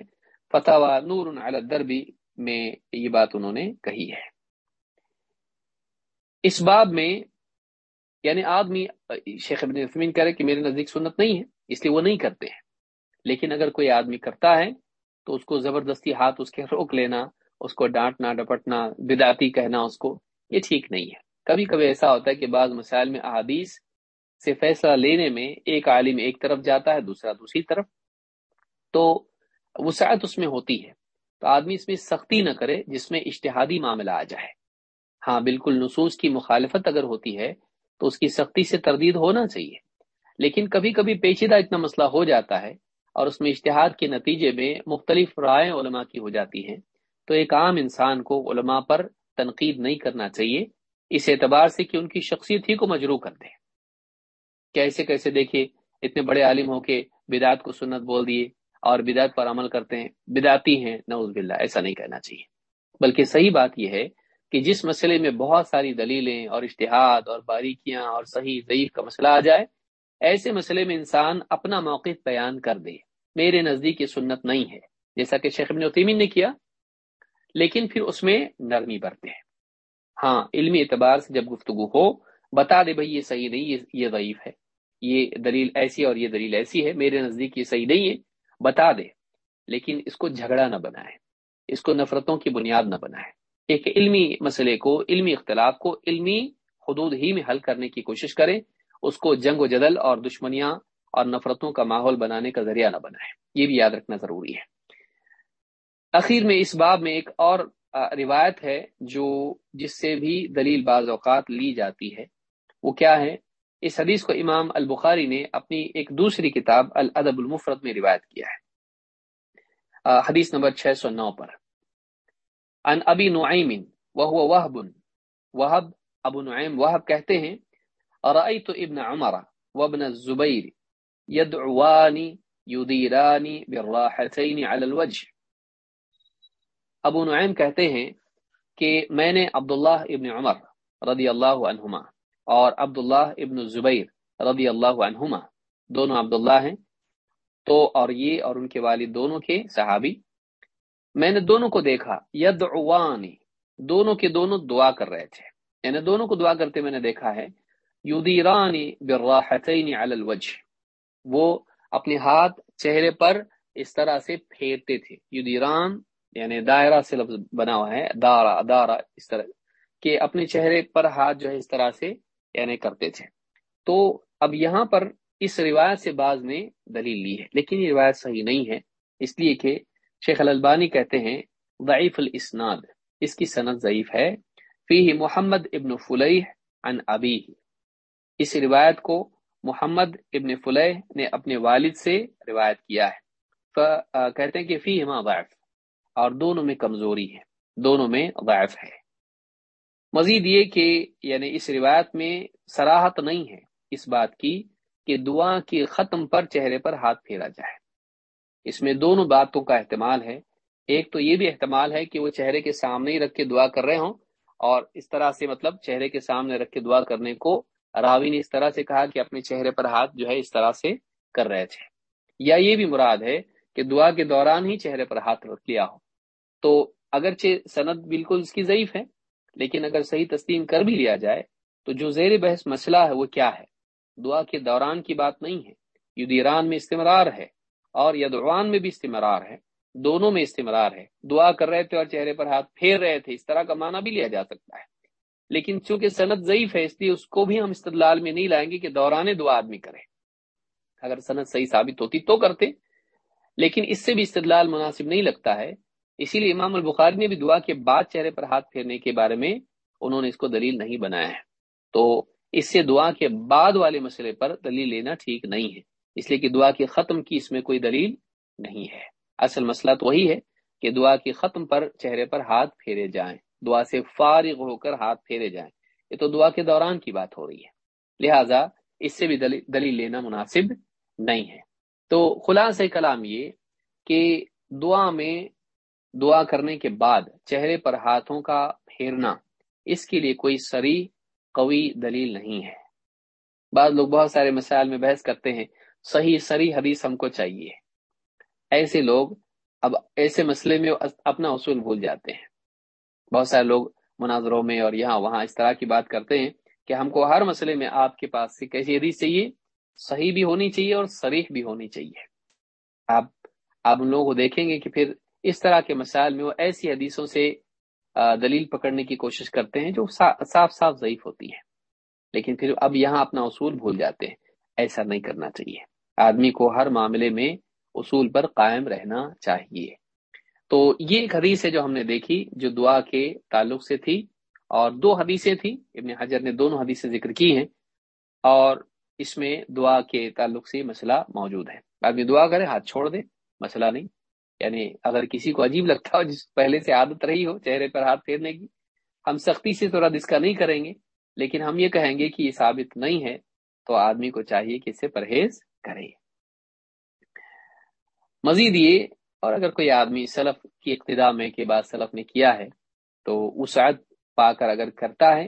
فتح و نور علی الدربی میں یہ بات انہوں نے کہی ہے۔ اس باب میں یعنی آدمی شیخ ابن عثمین کہہ رہے کہ میرے نزدیک سنت نہیں ہے، اس لیے وہ نہیں کرتے ہیں۔ لیکن اگر کوئی آدمی کرتا ہے تو اس کو زبردستی ہاتھ اس کے روک لینا، اس کو ڈانٹنا، ڈپٹنا بداتی کہنا اس کو، یہ ٹھیک نہیں ہے۔ کبھی کبھی ایسا ہوتا ہے کہ بعض مسائل میں احادیث سے فیصلہ لینے میں ایک عالم ایک طرف جاتا ہے، دوسرا دوسری طرف۔ تو وسعت اس میں ہوتی ہے۔ تو آدمی اس میں سختی نہ کرے جس میں اشتہادی معاملہ آ جائے۔ ہاں بالکل نصوص کی مخالفت اگر ہوتی ہے تو اس کی سختی سے تردید ہونا چاہیے۔ لیکن کبھی کبھی پیچیدہ اتنا مسئلہ ہو جاتا ہے اور اس میں اشتہاد کے نتیجے میں مختلف رائے علماء کی ہو جاتی ہیں، تو ایک عام انسان کو علماء پر تنقید نہیں کرنا چاہیے۔ اس اعتبار سے کہ ان کی شخصیت ہی کو مجروح کر دے۔ کیسے کیسے دیکھیے اتنے بڑے عالم ہو کے بدعت کو سنت بول دیے اور بدعت پر عمل کرتے ہیں بدعتی ہیں نعوذ باللہ ایسا نہیں کہنا چاہیے۔ بلکہ صحیح بات یہ ہے کہ جس مسئلے میں بہت ساری دلیلیں اور اشتہاد اور باریکیاں اور صحیح ضعیف کا مسئلہ آ جائے ایسے مسئلے میں انسان اپنا موقف بیان کر دے۔ میرے نزدیک یہ سنت نہیں ہے جیسا کہ شیخ ابن عطیمین نے کیا لیکن پھر اس میں نرمی برتے ہیں۔ ہاں علمی اعتبار سے جب گفتگو ہو، بتا دے بھائی یہ صحیح نہیں، یہ ضعیف ہے۔ یہ دلیل ایسی اور یہ دلیل ایسی ہے، میرے نزدیک یہ صحیح نہیں ہے، بتا دے۔ لیکن اس کو جھگڑا نہ بنائے، اس کو نفرتوں کی بنیاد نہ بنائے۔ ایک علمی مسئلے کو، علمی اختلاف کو علمی حدود ہی میں حل کرنے کی کوشش کرے اس کو جنگ و جدل اور دشمنیاں اور نفرتوں کا ماحول بنانے کا ذریعہ نہ بنائے یہ بھی یاد رکھنا ضروری ہے۔ اخیر میں اس باب میں ایک اور روایت ہے جو جس سے بھی دلیل بعض اوقات لی جاتی ہے، وہ کیا ہے؟ اس حدیث کو امام البخاری نے اپنی ایک دوسری کتاب الادب المفرد میں روایت کیا ہے۔ حدیث نمبر 609 پر۔ ان ابی نعیم وهو وهب وهب، ابو نعیم وهب کہتے ہیں رأيت ابن عمر وابن الزبير يدعوان يديران بالراحتين على الوجه. ابو نعیم کہتے ہیں کہ میں نے عبداللہ ابن عمر رضی اللہ عنہما اور عبداللہ ابن زبیر رضی اللہ عنہما، دونوں عبداللہ ہیں، تو اور یہ اور ان کے والد دونوں کے صحابی، میں نے دونوں کو دیکھا، یدعوانی، دونوں کے دونوں دعا کر رہے تھے۔ یعنی دونوں کو دعا کرتے میں نے دیکھا ہے، یدیرانی بالراحتین علی الوجہ، وہ اپنے ہاتھ، چہرے پر اس طرح سے پھیرتے تھے۔ یدیران یعنی دائرہ سے لفظ بنا ہوا ہے، دارا دارا اس طرح کہ اپنے چہرے پر ہاتھ جو ہے اس طرح سے یعنی کرتے تھے۔ تو اب یہاں پر اس روایت سے بعض نے دلیل لی ہے، لیکن یہ روایت صحیح نہیں ہے۔ اس لیے کہ شیخ الالبانی کہتے ہیں، ضعیف الاسناد، اس کی صنعت ضعیف ہے۔ فی محمد ابن فلیح عن ابی اس روایت کو محمد ابن فلیح نے اپنے والد سے روایت کیا ہے۔ کہتے ہیں کہ فی ہما ضعف۔ اور دونوں میں کمزوری ہے، دونوں میں ضعف ہے۔ مزید یہ کہ یعنی اس روایت میں سراحت نہیں ہے اس بات کی کہ دعا کے ختم پر چہرے پر ہاتھ پھیرا جائے۔ اس میں دونوں باتوں کا احتمال ہے۔ ایک تو یہ بھی احتمال ہے کہ وہ چہرے کے سامنے ہی رکھ کے دعا کر رہے ہوں اور اس طرح سے مطلب چہرے کے سامنے رکھ کے دعا کرنے کو راوی نے اس طرح سے کہا کہ اپنے چہرے پر ہاتھ جو ہے اس طرح سے کر رہے تھے۔ یا یہ بھی مراد ہے کہ دعا کے دوران ہی چہرے پر ہاتھ رکھ لیا ہو۔ تو اگرچہ صنعت بالکل اس کی ضعیف ہے، لیکن اگر صحیح تسلیم کر بھی لیا جائے، تو جو زیر بحث مسئلہ ہے وہ کیا ہے؟ دعا کے دوران کی بات نہیں ہے۔ یدیران میں استمرار ہے اور یدعوان میں بھی استمرار ہے۔ دونوں میں استمرار ہے۔ دعا کر رہے تھے اور چہرے پر ہاتھ پھیر رہے تھے۔ اس طرح کا معنی بھی لیا جا سکتا ہے۔ لیکن چونکہ صنعت ضعیف ہے، اس لیے اس کو بھی ہم استدلال میں نہیں لائیں گے کہ دوران دعا آدمی کرے۔ اگر صنعت صحیح ثابت ہوتی تو کرتے، لیکن اس سے بھی استدلال مناسب نہیں لگتا ہے۔ اسی لیے امام البخاری نے بھی دعا کے بعد چہرے پر ہاتھ پھیرنے کے بارے میں انہوں نے اس کو دلیل نہیں بنایا ہے۔ تو اس سے دعا کے بعد والے مسئلے پر دلیل لینا ٹھیک نہیں ہے۔ اس لیے کہ دعا کے ختم کی اس میں کوئی دلیل نہیں ہے۔ اصل مسئلہ تو وہی ہے کہ دعا کے ختم پر چہرے پر ہاتھ پھیرے جائیں۔ دعا سے فارغ ہو کر ہاتھ پھیرے جائیں۔ یہ تو دعا کے دوران کی بات ہو رہی ہے۔ لہذا اس سے بھی دلیل لینا مناسب نہیں ہے۔ تو خلاص کلام یہ کہ دعا میں دعا کرنے کے بعد چہرے پر ہاتھوں کا پھیرنا، اس کے لیے کوئی سری قوی دلیل نہیں ہے۔ بعض لوگ بہت سارے مسائل میں بحث کرتے ہیں، صحیح سری حدیث ہم کو چاہیے۔ ایسے لوگ اب ایسے مسئلے میں اپنا اصول بھول جاتے ہیں۔ بہت سارے لوگ مناظروں میں اور یہاں وہاں اس طرح کی بات کرتے ہیں کہ ہم کو ہر مسئلے میں آپ کے پاس سے کیسی حدیث چاہیے؟ صحیح بھی ہونی چاہیے اور سریح بھی ہونی چاہیے۔ آپ آپ ان لوگوں کو دیکھیں گے کہ پھر اس طرح کے مسائل میں وہ ایسی حدیثوں سے دلیل پکڑنے کی کوشش کرتے ہیں جو صاف صاف ضعیف ہوتی ہے لیکن پھر اب یہاں اپنا اصول بھول جاتے ہیں۔ ایسا نہیں کرنا چاہیے۔ آدمی کو ہر معاملے میں اصول پر قائم رہنا چاہیے۔ تو یہ ایک حدیث ہے جو ہم نے دیکھی، جو دعا کے تعلق سے تھی اور دو حدیثیں تھیں۔ ابن حجر نے دونوں حدیثیں ذکر کی ہیں اور اس میں دعا کے تعلق سے مسئلہ موجود ہے۔ آدمی دعا کرے، ہاتھ چھوڑ دے، مسئلہ نہیں۔ یعنی اگر کسی کو عجیب لگتا ہو جس پہلے سے عادت رہی ہو چہرے پر ہاتھ پھیرنے کی، ہم سختی سے تھوڑا اس کا نہیں کریں گے، لیکن ہم یہ کہیں گے کہ یہ ثابت نہیں ہے، تو آدمی کو چاہیے کہ اسے پرہیز کرے۔ مزید یہ، اور اگر کوئی آدمی سلف کی ابتدا میں کے بعد سلف نے کیا ہے، تو وسعت پا کر اگر کرتا ہے،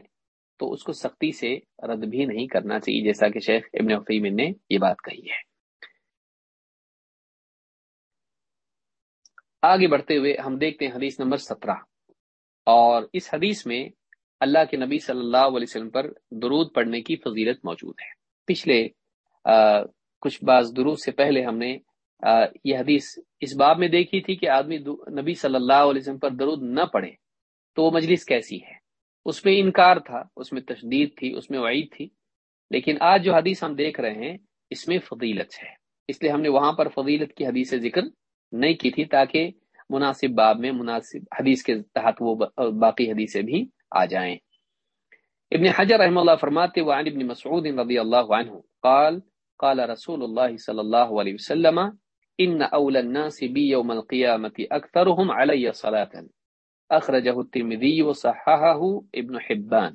تو اس کو سختی سے رد بھی نہیں کرنا چاہیے، جیسا کہ شیخ ابن حفیم نے یہ بات کہی ہے۔ آگے بڑھتے ہوئے ہم دیکھتے ہیں حدیث نمبر سترہ۔ اور اس حدیث میں اللہ کے نبی صلی اللہ علیہ وسلم پر درود پڑھنے کی فضیلت موجود ہے۔ پچھلے آ, کچھ بعض درود سے پہلے ہم نے آ, یہ حدیث اس باب میں دیکھی تھی کہ آدمی نبی صلی اللہ علیہ وسلم پر درود نہ پڑھے تو وہ مجلس کیسی ہے؟ اس میں انکار تھا اس میں تشدید تھی اس میں وعید تھی۔ لیکن آج جو حدیث ہم دیکھ رہے ہیں اس میں فضیلت ہے۔ اس لیے ہم نے وہاں پر فضیلت کی حدیث ذکر نہیں کی تھی تاکہ مناسب باب میں مناسب حدیث کے تحت وہ باقی حدیثیں بھی آ جائیں۔ ابن حجر رحم اللہ فرماتے، وعن ابن مسعود رضی اللہ عنہ قال قال رسول اللہ صلی اللہ علیہ وسلم، ان اول الناس بی یوم القیامت اکثرهم علی صلاة. اخرجہ الترمذی وصححہ ابن حبان۔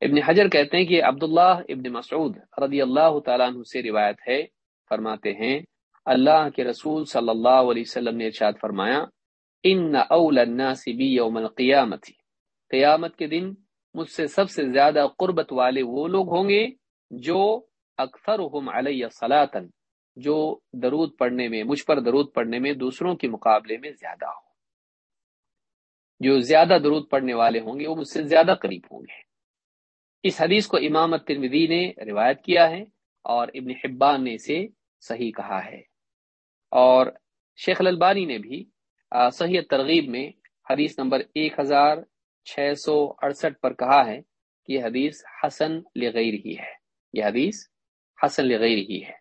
ابن حجر کہتے ہیں کہ عبداللہ ابن مسعود رضی اللہ تعالیٰ عنہ سے روایت ہے، فرماتے ہیں اللہ کے رسول صلی اللہ علیہ وسلم نے ارشاد فرمایا، ان اول الناس بی یوم القیامت. قیامت کے دن مجھ سے سب سے زیادہ قربت والے وہ لوگ ہوں گے جو اکثرهم علی صلاتا جو درود پڑھنے میں، مجھ پر درود پڑھنے میں دوسروں کے مقابلے میں زیادہ ہو جو زیادہ درود پڑھنے والے ہوں گے وہ مجھ سے زیادہ قریب ہوں گے۔ اس حدیث کو امام ترمدی نے روایت کیا ہے اور ابن حبان نے اسے صحیح کہا ہے۔ اور شیخ البانی نے بھی صحیح ترغیب میں حدیث نمبر ایک ہزار چھ سو اڑسٹھ پر کہا ہے کہ یہ حدیث حسن لغیر ہی ہے۔ یہ حدیث حسن لغیر ہی ہے۔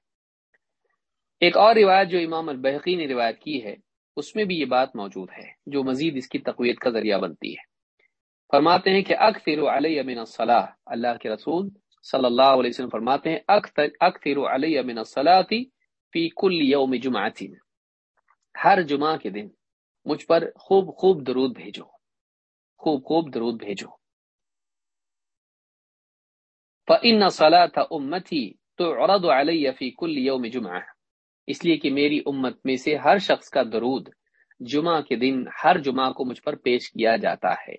ایک اور روایت جو امام البحقی نے روایت کی ہے، اس میں بھی یہ بات موجود ہے جو مزید اس کی تقویت کا ذریعہ بنتی ہے۔ فرماتے ہیں کہ اکثر علیہ من الصلاح اللہ کے رسول صلی اللہ علیہ وسلم فرماتے ہیں، اکثر علیہ من الصلاۃ فی کل یوم جمعۃ ہر جمعہ کے دن مجھ پر خوب خوب درود بھیجو۔ خوب خوب درود بھیجو۔ فَإِنَّ صَلَاةَ أُمَّتِي تُعْرَضُ عَلَيَّ فِي كُلِّ يَوْمِ جُمْعَةٍ۔ اس لیے کہ میری امت میں سے ہر شخص کا درود جمعہ کے دن ہر جمعہ کو مجھ پر پیش کیا جاتا ہے۔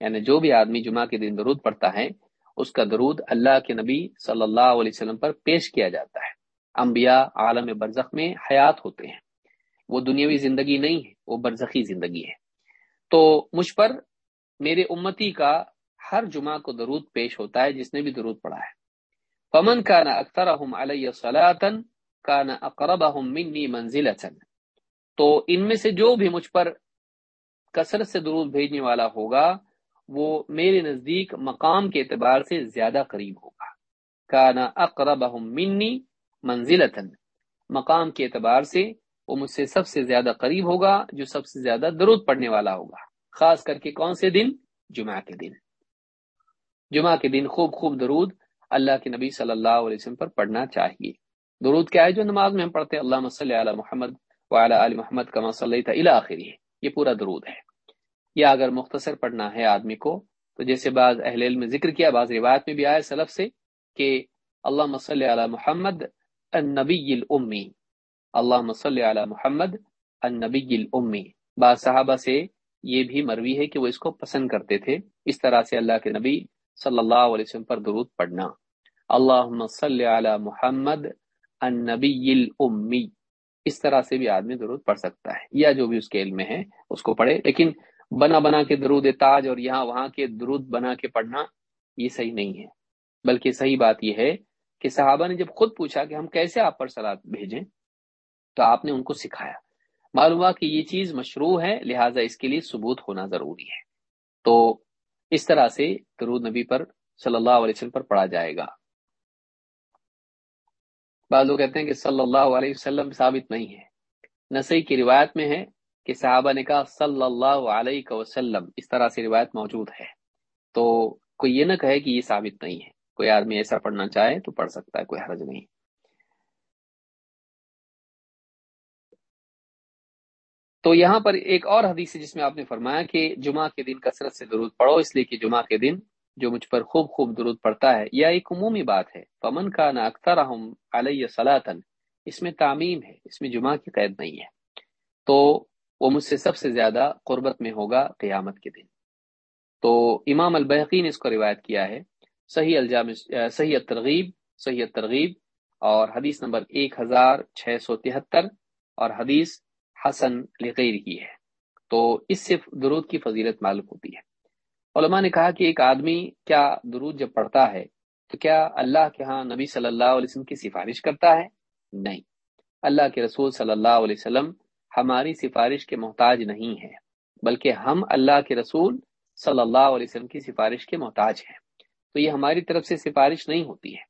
یعنی جو بھی آدمی جمعہ کے دن درود پڑھتا ہے، اس کا درود اللہ کے نبی صلی اللہ علیہ وسلم پر پیش کیا جاتا ہے۔ انبیاء عالم برزخ میں حیات ہوتے ہیں۔ وہ دنیاوی زندگی نہیں ہے، وہ برزخی زندگی ہے۔ تو مجھ پر میرے امتی کا ہر جمعہ کو درود پیش ہوتا ہے، جس نے بھی درود پڑھا ہے۔ پمن کا نہ اختر علیہ صلاحن کا منزل مقام کے اعتبار سے وہ مجھ سے سب سے زیادہ قریب ہوگا، جو سب سے زیادہ درود پڑھنے والا ہوگا، خاص کر کے کون سے دن؟ جمعہ کے دن۔ جمعہ کے دن خوب خوب درود اللہ کے نبی صلی اللہ علیہ وسلم پر پڑھنا چاہیے۔ درود کیا ہے جو نماز میں ہم پڑھتے اللہ صلی علی محمد وعلی آل محمد کما صلی آخری ہے یہ پورا درود ہے۔ یا اگر مختصر پڑھنا ہے آدمی کو، تو جیسے بعض اہل علم میں ذکر کیا، بعض روایت میں بھی آئے سلف سے کہ اللہ صلی علی محمد النبی الامی اللہ صلی علی محمد النبی الامی بعض صحابہ سے یہ بھی مروی ہے کہ وہ اس کو پسند کرتے تھے، اس طرح سے اللہ کے نبی صلی اللہ علیہ وسلم پر درود پڑھنا. اللہ صلی علی محمد النبی الامی اس طرح سے بھی آدمی درود پڑھ سکتا ہے، یا جو بھی اس کے علم میں ہے، اس کو پڑھے. لیکن بنا بنا کے درود تاج اور یہاں وہاں کے درود بنا کے پڑھنا یہ صحیح نہیں ہے، بلکہ صحیح بات یہ ہے کہ صحابہ نے جب خود پوچھا کہ ہم کیسے آپ پر سلاد بھیجیں، تو آپ نے ان کو سکھایا۔ معلوم ہوا کہ یہ چیز مشروع ہے، لہٰذا اس کے لیے ثبوت ہونا ضروری ہے۔ تو اس طرح سے درود نبی پر صلی اللہ علیہ وسلم پر پڑھا جائے گا۔ بعض لوگ کہتے ہیں کہ صلی اللہ علیہ وسلم ثابت نہیں ہے۔ نسائی کی روایت میں ہے کہ صحابہ نے کہا صلی اللہ علیہ وسلم، اس طرح سے روایت موجود ہے۔ تو کوئی یہ نہ کہے کہ یہ ثابت نہیں ہے۔ کوئی آدمی ایسا پڑھنا چاہے تو پڑھ سکتا ہے، کوئی حرج نہیں۔ تو یہاں پر ایک اور حدیث ہے جس میں آپ نے فرمایا کہ جمعہ کے دن کثرت سے درود پڑھو، اس لیے کہ جمعہ کے دن جو مجھ پر خوب خوب درود پڑتا ہے یا ایک عمومی بات ہے۔ پمن کا نہ اختر علیہ صلاحن اس میں تعمیم ہے، اس میں جمعہ کی قید نہیں ہے۔ تو وہ مجھ سے سب سے زیادہ قربت میں ہوگا قیامت کے دن۔ تو امام البحقی نے اس کو روایت کیا ہے۔ صحیح الجام صحیح ترغیب صحیح ترغیب اور حدیث نمبر ایک ہزار چھ سو تہتر، اور حدیث حسن لغیر کی ہے۔ تو اس سے درود کی فضیلت معلوم ہوتی ہے۔ علماء نے کہا کہ ایک آدمی کیا درود جب پڑھتا ہے، تو کیا اللہ کے ہاں نبی صلی اللہ علیہ وسلم کی سفارش کرتا ہے؟ نہیں۔ اللہ کے رسول صلی اللہ علیہ وسلم ہماری سفارش کے محتاج نہیں ہے بلکہ ہم اللہ کے رسول صلی اللہ علیہ وسلم کی سفارش کے محتاج ہیں۔ تو یہ ہماری طرف سے سفارش نہیں ہوتی ہے۔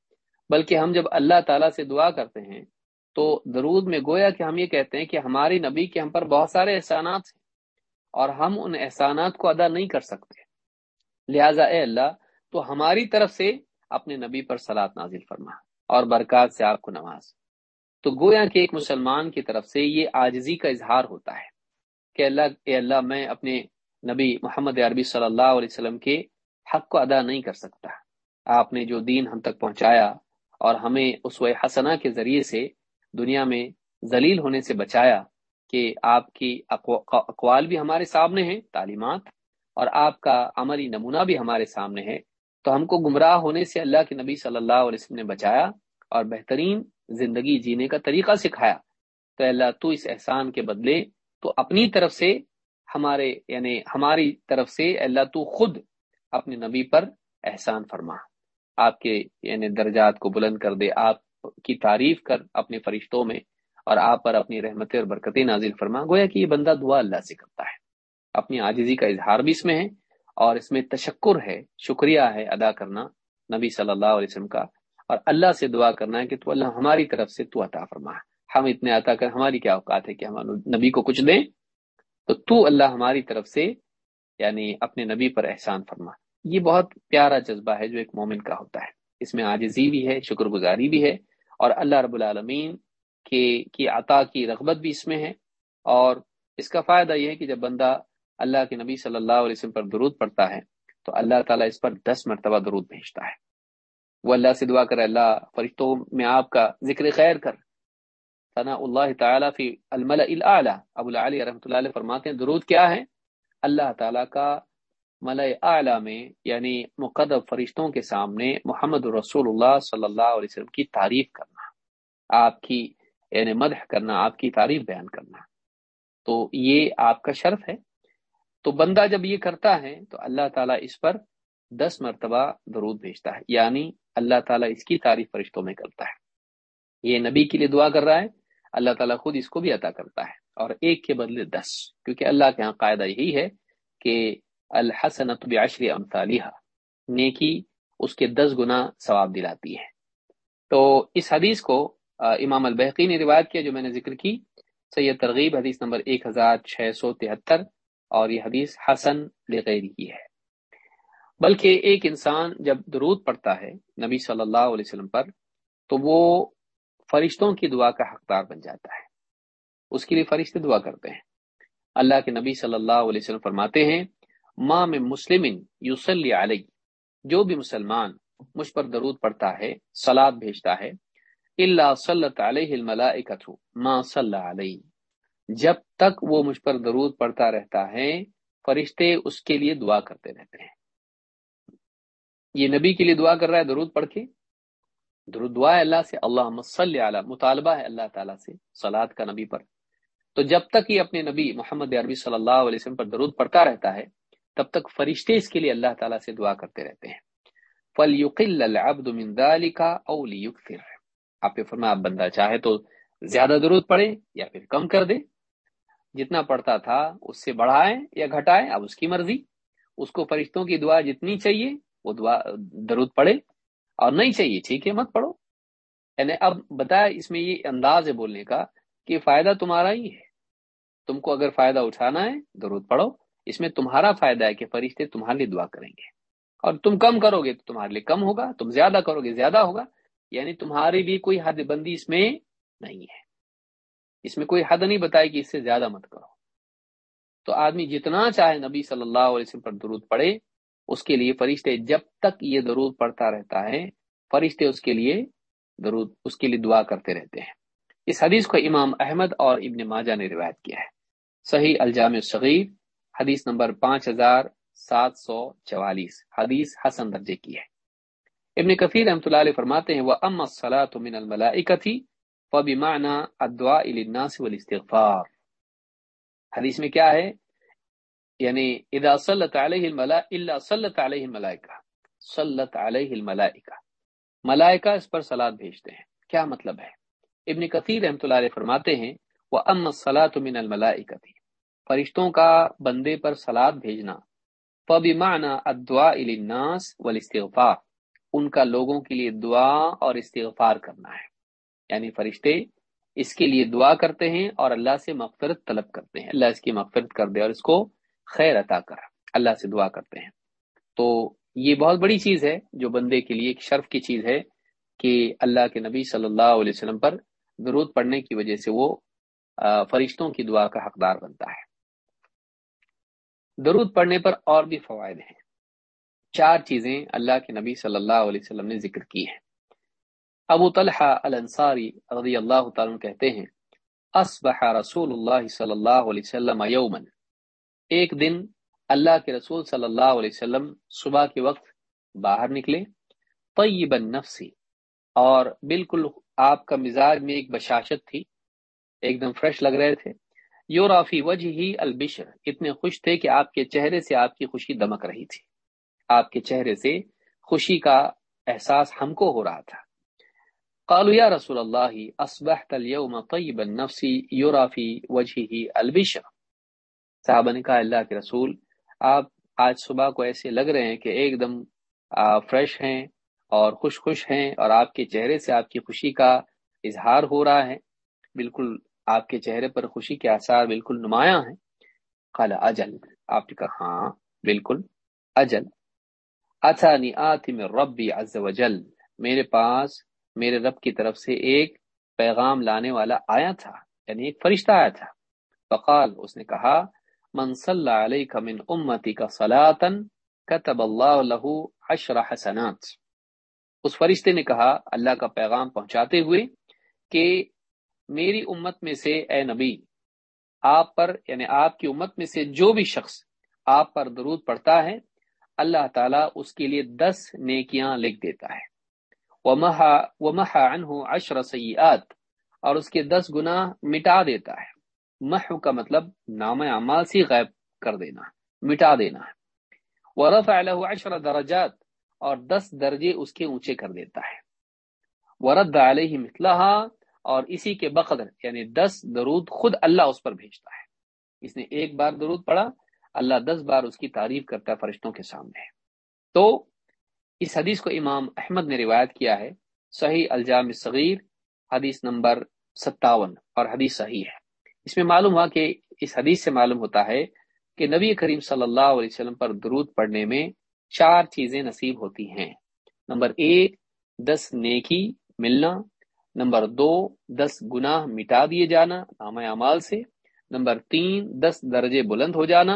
بلکہ ہم جب اللہ تعالیٰ سے دعا کرتے ہیں، تو درود میں گویا کہ ہم یہ کہتے ہیں کہ ہماری نبی کے ہم پر بہت سارے احسانات ہیں اور ہم ان احسانات کو ادا نہیں کر سکتے۔ لہٰذا اے اللہ، تو ہماری طرف سے اپنے نبی پر سلاد نازل فرما اور برکات سے آپ کو نواز تو گویا کہ ایک مسلمان کی طرف سے یہ آجزی کا اظہار ہوتا ہے کہ اللہ، اے اللہ، میں اپنے نبی محمد عربی صلی اللہ علیہ وسلم کے حق کو ادا نہیں کر سکتا۔ آپ نے جو دین ہم تک پہنچایا اور ہمیں اس و حسنہ کے ذریعے سے دنیا میں ذلیل ہونے سے بچایا کہ آپ کی اقوال بھی ہمارے سامنے ہیں، تعلیمات، اور آپ کا عملی نمونہ بھی ہمارے سامنے ہے تو ہم کو گمراہ ہونے سے اللہ کے نبی صلی اللہ علیہ وسلم نے بچایا اور بہترین زندگی جینے کا طریقہ سکھایا۔ تو اللہ، تو اس احسان کے بدلے تو اپنی طرف سے ہمارے یعنی ہماری طرف سے اللہ، تو خود اپنے نبی پر احسان فرما۔ آپ کے یعنی درجات کو بلند کر دے، آپ کی تعریف کر اپنے فرشتوں میں اور آپ پر اپنی رحمتیں اور برکتیں نازل فرما۔ گویا کہ یہ بندہ دعا اللہ سے کرتا ہے۔ اپنی عاجزی کا اظہار بھی اس میں ہے اور اس میں تشکر ہے، شکریہ ہے ادا کرنا نبی صلی اللہ علیہ وسلم کا۔ اور اللہ سے دعا کرنا ہے کہ تو اللہ ہماری طرف سے تو عطا فرما۔ ہم اتنے عطا کر، ہماری کیا اوقات ہے کہ ہم نبی کو کچھ دیں؟ تو تو اللہ ہماری طرف سے یعنی اپنے نبی پر احسان فرما۔ یہ بہت پیارا جذبہ ہے جو ایک مومن کا ہوتا ہے۔ اس میں عاجزی بھی ہے شکر گزاری بھی ہے اور اللہ رب العالمین کے، کی عطا کی رغبت بھی اس میں ہے۔ اور اس کا فائدہ یہ ہے کہ جب بندہ اللہ کے نبی صلی اللہ علیہ وسلم پر درود پڑتا ہے تو اللہ تعالیٰ اس پر دس مرتبہ درود بھیجتا ہے۔ وہ اللہ سے دعا کر اللہ فرشتوں میں آپ کا ذکر خیر کر۔ ثنا اللہ تعالیٰ فی المل ابو العلی رحمۃ اللہ علیہ فرماتے ہیں، درود کیا ہے؟ اللہ تعالیٰ کا ملئ اعلیٰ میں یعنی مقدب فرشتوں کے سامنے محمد رسول اللہ صلی اللہ علیہ وسلم کی تعریف کرنا، آپ کی یعنی مدح کرنا، آپ کی تعریف بیان کرنا۔ تو یہ آپ کا شرف ہے۔ تو بندہ جب یہ کرتا ہے تو اللہ تعالیٰ اس پر دس مرتبہ درود بھیجتا ہے یعنی اللہ تعالیٰ اس کی تعریف فرشتوں میں کرتا ہے۔ یہ نبی کے لیے دعا کر رہا ہے، اللہ تعالیٰ خود اس کو بھی عطا کرتا ہے۔ اور ایک کے بدلے دس، کیونکہ اللہ کے ہاں قاعدہ یہی ہے کہ الحسنت بعشر امثالها۔ نیکی اس کے دس گنا ثواب دلاتی ہے۔ تو اس حدیث کو امام البحقی نے روایت کیا جو میں نے ذکر کی۔ سید ترغیب، حدیث نمبر ایک ہزار چھ سو تہتر۔ اور یہ حدیث حسن لغیری کی ہے۔ بلکہ ایک انسان جب درود پڑتا ہے نبی صلی اللہ علیہ وسلم پر، تو وہ فرشتوں کی دعا کا حقدار بن جاتا ہے۔ اس کے لیے فرشتے دعا کرتے ہیں۔ اللہ کے نبی صلی اللہ علیہ وسلم فرماتے ہیں ماں میں مسلم یوسلی علیہ جو بھی مسلمان مجھ پر درود پڑتا ہے سلاد بھیجتا ہے اللہ صلی علیہ الملائکت ما صلی علیہ جب تک وہ مجھ پر درود پڑتا رہتا ہے، فرشتے اس کے لیے دعا کرتے رہتے ہیں۔ یہ نبی کے لیے دعا کر رہا ہے درود پڑھ کے؟ درود دعا ہے اللہ سے اللہ صلی علی، مطالبہ ہے اللہ تعالیٰ سے سلاد کا نبی پر۔ تو جب تک یہ اپنے نبی محمد عربی صلی اللہ علیہ وسلم پر درود پڑھتا رہتا ہے تب تک فرشتے اس کے لیے اللہ تعالیٰ سے دعا کرتے رہتے ہیں۔ فلیقل العبد من ذلك او لیکثر آپ نے فرمایا بندہ چاہے تو زیادہ درود پڑھے یا پھر کم کر دے جتنا پڑھتا تھا اس سے بڑھائے یا گھٹائے اب اس کی مرضی۔ اس کو فرشتوں کی دعا جتنی چاہیے، وہ دعا، درود پڑھے اور نہیں چاہیے، ٹھیک ہے، مت پڑھو۔ یعنی اب بتایا اس میں یہ انداز ہے بولنے کا کہ فائدہ تمہارا ہی ہے۔ تم کو اگر فائدہ اٹھانا ہے، درود پڑھو۔ اس میں تمہارا فائدہ ہے کہ فرشتے تمہارے لیے دعا کریں گے۔ اور تم کم کرو گے تو تمہارے لیے کم ہوگا، تم زیادہ کرو گے زیادہ ہوگا۔ یعنی تمہارے لیے کوئی حد بندی اس میں نہیں ہے۔ اس میں کوئی حد نہیں بتائے کہ اس سے زیادہ مت کرو۔ تو آدمی جتنا چاہے نبی صلی اللہ علیہ وسلم پر درود پڑھے، اس کے لیے فرشتے جب تک یہ درود پڑھتا رہتا ہے، فرشتے اس کے لیے درود، اس کے لیے دعا کرتے رہتے ہیں۔ اس حدیث کو امام احمد اور ابن ماجہ نے روایت کیا ہے۔ صحیح الجام الصغیر حدیث نمبر پانچ ہزار سات سو چوالیس۔ حدیث حسن درجے کی ہے۔ ابن کثیر رحمۃ اللہ علیہ فرماتے ہیں وہ ام الصلاۃ من الملائکتی فبمعنى الدعاء للناس والاستغفار۔ حدیث میں کیا ہے؟ یعنی اذا صلت علیہ الملائکہ الا صلت علیہ الملائکہ صلت علیہ الملائکہ ملائکہ اس پر صلات بھیجتے ہیں۔ کیا مطلب ہے؟ ابن کثیر رحمۃ اللہ علیہ فرماتے ہیں وہ ام الصلاۃ من الملائکتی فرشتوں کا بندے پر سلاد بھیجنا۔ فبمعنى الدعاء للناس والاستغفار، ان کا لوگوں کے لیے دعا اور استغفار کرنا ہے۔ یعنی فرشتے اس کے لیے دعا کرتے ہیں اور اللہ سے مغفرت طلب کرتے ہیں۔ اللہ اس کی مغفرت کر دے اور اس کو خیر عطا کر۔ اللہ سے دعا کرتے ہیں۔ تو یہ بہت بڑی چیز ہے جو بندے کے لیے ایک شرف کی چیز ہے کہ اللہ کے نبی صلی اللہ علیہ وسلم پر درود پڑھنے کی وجہ سے وہ فرشتوں کی دعا کا حقدار بنتا ہے۔ درود پڑھنے پر اور بھی فوائد ہیں۔ چار چیزیں اللہ کے نبی صلی اللہ علیہ وسلم نے ذکر کی ہیں۔ ابو طلحہ الانصاری رضی اللہ تعالیٰ کہتے ہیں، اصبح رسول اللہ صلی اللہ علیہ وسلم یومن ایک دن اللہ کے رسول صلی اللہ علیہ وسلم صبح کے وقت باہر نکلے، طیب نفسی اور بالکل آپ کا مزاج میں ایک بشاشت تھی، ایک دم فریش لگ رہے تھے۔ یورافی وجہ ہی البشر، اتنے خوش تھے کہ آپ کے چہرے سے آپ کی خوشی دمک رہی تھی۔ آپ کے چہرے سے خوشی کا احساس ہم کو ہو رہا تھا۔ قالوا یا رسول اللہ، اصبحت اليوم طیب النفس یرا فی وجهه البشر۔ صحابہ نے کہا، اللہ کے رسول، آپ آج صبح کو ایسے لگ رہے ہیں کہ ایک دم فریش ہیں اور خوش خوش ہیں اور آپ کے چہرے سے آپ کی خوشی کا اظہار ہو رہا ہے۔ بالکل آپ کے چہرے پر خوشی کے آثار بالکل نمایاں ہیں۔ قال، اجل آپ نے کہا ہاں بالکل، اجل اتانی آتم ربی عز وجل۔ میرے پاس، میرے رب کی طرف سے ایک پیغام لانے والا آیا تھا یعنی ایک فرشتہ آیا تھا۔ فقال، اس نے کہا، من صلی علیک من امتی کا صلاطن کتب اللہ له عشر حسنات اس فرشتے نے کہا، اللہ کا پیغام پہنچاتے ہوئے کہ میری امت میں سے اے نبی، آپ پر یعنی آپ کی امت میں سے جو بھی شخص آپ پر درود پڑتا ہے، اللہ تعالیٰ اس کے لیے دس نیکیاں لکھ دیتا ہے۔ عشر سیئات اور اس کے دس گناہ مٹا دیتا ہے۔ محو کا مطلب نام اعمال سے غائب کر دینا، مٹا دینا ہے۔ ورفع له عشر درجات، اور دس درجے اس کے اونچے کر دیتا ہے۔ ورد علیہ مثلها اور اسی کے بقدر یعنی دس درود خود اللہ اس پر بھیجتا ہے۔ اس نے ایک بار درود پڑھا، اللہ دس بار اس کی تعریف کرتا ہے فرشتوں کے سامنے۔ تو اس حدیث کو امام احمد نے روایت کیا ہے، صحیح الجام صغیر، حدیث نمبر ستاون، اور حدیث صحیح ہے۔ اس میں معلوم ہوا کہ اس حدیث سے معلوم ہوتا ہے کہ نبی کریم صلی اللہ علیہ وسلم پر درود پڑھنے میں چار چیزیں نصیب ہوتی ہیں۔ نمبر ایک، دس نیکی، ملنا۔ نمبر دو، دس گناہ مٹا دیے جانا نام اعمال سے، نمبر تین، دس درجے بلند ہو جانا،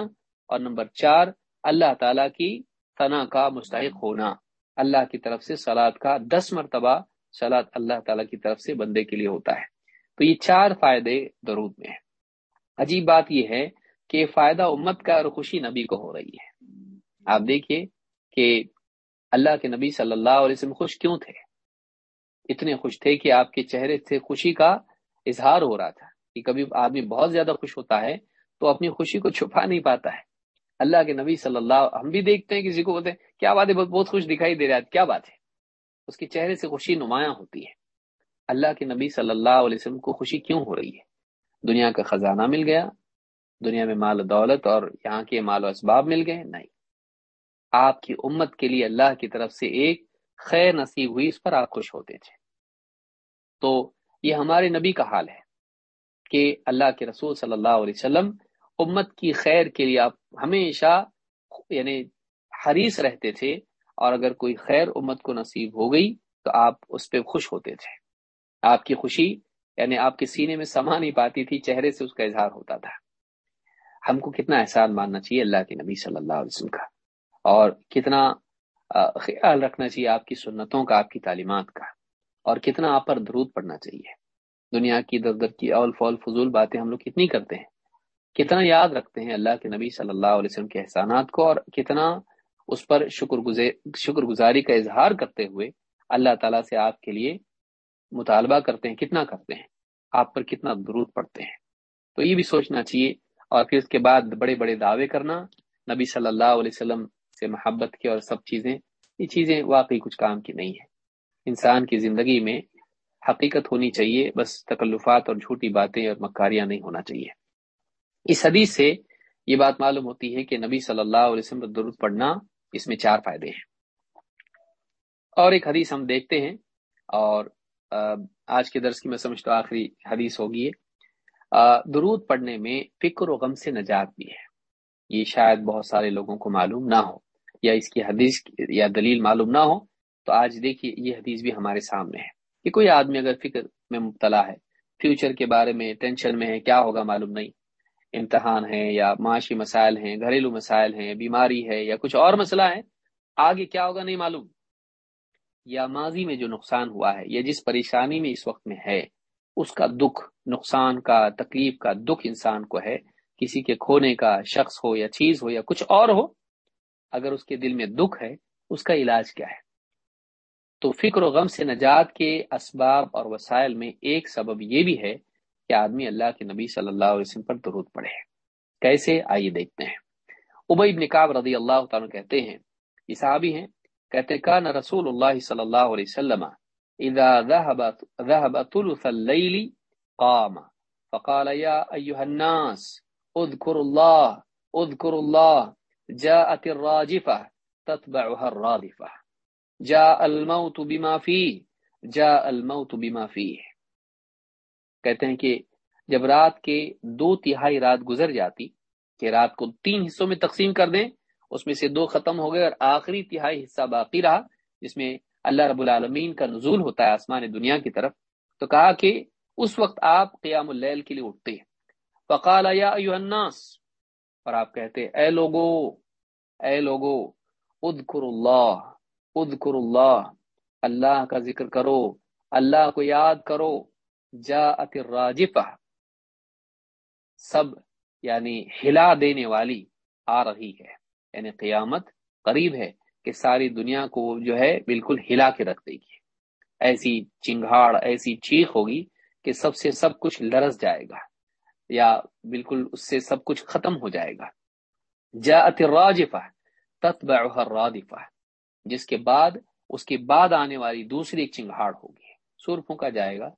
اور نمبر چار، اللہ تعالی کی ثنا کا مستحق ہونا۔ اللہ کی طرف سے سلاد کا دس مرتبہ سلاد اللہ تعالیٰ کی طرف سے بندے کے لیے ہوتا ہے۔ تو یہ چار فائدے درود میں ہیں۔ عجیب بات یہ ہے کہ فائدہ امت کا اور خوشی نبی کو ہو رہی ہے۔ آپ دیکھیے کہ اللہ کے نبی صلی اللہ علیہ وسلم خوش کیوں تھے؟ اتنے خوش تھے کہ آپ کے چہرے سے خوشی کا اظہار ہو رہا تھا کہ کبھی آدمی بہت زیادہ خوش ہوتا ہے تو اپنی خوشی کو چھپا نہیں پاتا ہے۔ اللہ کے نبی صلی اللہ ہم بھی دیکھتے ہیں کسی کو بولتے ہیں، کیا بات ہے بہت خوش دکھائی دے رہا ہے کیا بات ہے؟ اس کے چہرے سے خوشی نمایاں ہوتی ہے۔ اللہ کے نبی صلی اللہ علیہ وسلم کو خوشی کیوں ہو رہی ہے؟ دنیا کا خزانہ مل گیا، دنیا میں مال و دولت اور یہاں کے مال و اسباب مل گئے، نہیں۔ آپ کی امت کے لیے اللہ کی طرف سے ایک خیر نصیب ہوئی، اس پر آپ خوش ہوتے تھے۔ تو یہ ہمارے نبی کا حال ہے کہ اللہ کے رسول صلی اللہ علیہ وسلم امت کی خیر کے لیے آپ ہمیشہ یعنی حریص رہتے تھے اور اگر کوئی خیر امت کو نصیب ہو گئی تو آپ اس پہ خوش ہوتے تھے۔ آپ کی خوشی یعنی آپ کے سینے میں سما نہیں پاتی تھی، چہرے سے اس کا اظہار ہوتا تھا۔ ہم کو کتنا احسان ماننا چاہیے اللہ کے نبی صلی اللہ علیہ وسلم کا۔ اور کتنا خیال رکھنا چاہیے آپ کی سنتوں کا، آپ کی تعلیمات کا۔ اور کتنا آپ پر درود پڑنا چاہیے۔ دنیا کی در در کی اول فول فضول باتیں ہم لوگ کتنی کرتے ہیں۔ کتنا یاد رکھتے ہیں اللہ کے نبی صلی اللہ علیہ وسلم کے احسانات کو اور کتنا اس پر شکر شکر گزاری کا اظہار کرتے ہوئے اللہ تعالیٰ سے آپ کے لیے مطالبہ کرتے ہیں، کتنا کرتے ہیں۔ آپ پر کتنا درود پڑتے ہیں۔ تو یہ بھی سوچنا چاہیے اور پھر اس کے بعد بڑے بڑے دعوے کرنا، نبی صلی اللہ علیہ وسلم سے محبت کی اور سب چیزیں، یہ چیزیں واقعی کچھ کام کی نہیں ہیں۔ انسان کی زندگی میں حقیقت ہونی چاہیے، بس تکلفات اور جھوٹی باتیں اور مکاریاں نہیں ہونا چاہیے۔ اس حدیث سے یہ بات معلوم ہوتی ہے کہ نبی صلی اللہ علیہ وسلم درود پڑھنا اس میں چار فائدے ہیں۔ اور ایک حدیث ہم دیکھتے ہیں اور آج کے درس کی میں سمجھتا ہوں آخری حدیث ہوگی ہے۔ درود پڑھنے میں فکر و غم سے نجات بھی ہے۔ یہ شاید بہت سارے لوگوں کو معلوم نہ ہو یا اس کی حدیث یا دلیل معلوم نہ ہو تو آج دیکھیے، یہ حدیث بھی ہمارے سامنے ہے کہ کوئی آدمی اگر فکر میں مبتلا ہے فیوچر کے بارے میں ٹینشن میں ہے، کیا ہوگا معلوم نہیں۔ امتحان ہے یا معاشی مسائل ہیں، گھریلو مسائل ہیں، بیماری ہے یا کچھ اور مسئلہ ہے، آگے کیا ہوگا نہیں معلوم۔ یا ماضی میں جو نقصان ہوا ہے یا جس پریشانی میں اس وقت میں ہے، اس کا دکھ، نقصان کا، تکلیف کا دکھ انسان کو ہے، کسی کے کھونے کا شخص ہو یا چیز ہو یا کچھ اور ہو، اگر اس کے دل میں دکھ ہے، اس کا علاج کیا ہے؟ تو فکر و غم سے نجات کے اسباب اور وسائل میں ایک سبب یہ بھی ہے کہ آدمی اللہ کے نبی صلی اللہ علیہ وسلم پر درود پڑھے۔ کیسے؟ آئیے دیکھتے ہیں۔ ابئی نکاب رضی اللہ تعالیٰ کہتے ہیں، یہ صحابی ہیں، کہتے کان رسول اللہ صلی اللہ علیہ وسلم اذا ذهب ذهب ثلث الليل قام۔ فقال يا ايها الناس اذكروا الله اذكروا الله جاءت الراجفه تتبعها الرادفه جاء الموت بما فيه جاء الموت بما فيه کہتے ہیں کہ جب رات کے دو تہائی رات گزر جاتی، کہ رات کو تین حصوں میں تقسیم کر دیں، اس میں سے دو ختم ہو گئے اور آخری تہائی حصہ باقی رہا، جس میں اللہ رب العالمین کا نزول ہوتا ہے آسمان دنیا کی طرف۔ تو کہا کہ اس وقت آپ قیام اللیل کے لیے اٹھتے ہیں۔ فقال، یا ایوہ الناس۔ اور آپ کہتے، اے لوگو اے لوگو اذکر اللہ اذکر اللہ اللہ کا ذکر کرو، اللہ کو یاد کرو، جاءت الراجفہ، سب یعنی ہلا دینے والی آ رہی ہے یعنی قیامت قریب ہے کہ ساری دنیا کو جو ہے بالکل ہلا کے رکھ دے گی۔ ایسی چنگھاڑ، ایسی چیخ ہوگی کہ سب سے سب کچھ لرس جائے گا، یا بالکل اس سے سب کچھ ختم ہو جائے گا۔ جاءت الراجفہ، تتبعها الرادفہ۔ جس کے بعد اس کے بعد آنے والی دوسری ایک چنگھاڑ ہوگی۔ سور پھونکا جائے گا۔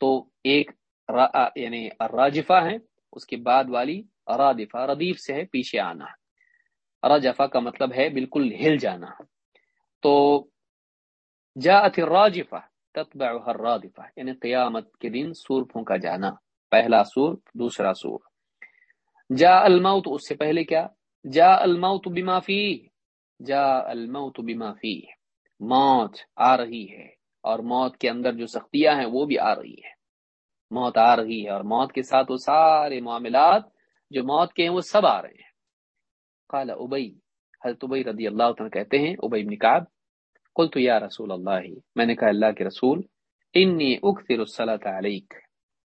تو ایک را یعنی راجفہ ہے اس کے بعد والی رادفہ ردیف سے ہے، پیچھے آنا۔ رجفہ کا مطلب ہے بالکل ہل جانا۔ تو جاءت الراجفہ، تتبعها الرادفہ یعنی قیامت کے دن سور پھونکا جانا۔ پہلا سور، دوسرا سور۔ جا الموت، اس سے پہلے کیا؟ جا الموت بما فی جا الموت بما فی موت آ رہی ہے اور موت کے اندر جو سختیاں ہیں وہ بھی آ رہی ہے موت آ رہی ہے اور موت کے ساتھ وہ سارے معاملات جو موت کے ہیں وہ سب آ رہے ہیں۔ قال ابئی حضرت ابئی رضی اللہ عنہ کہتے ہیں ابئی بن کعب، قلت یا رسول اللہ، میں نے کہا اللہ کے رسول، انی اکثر الصلاۃ علیک،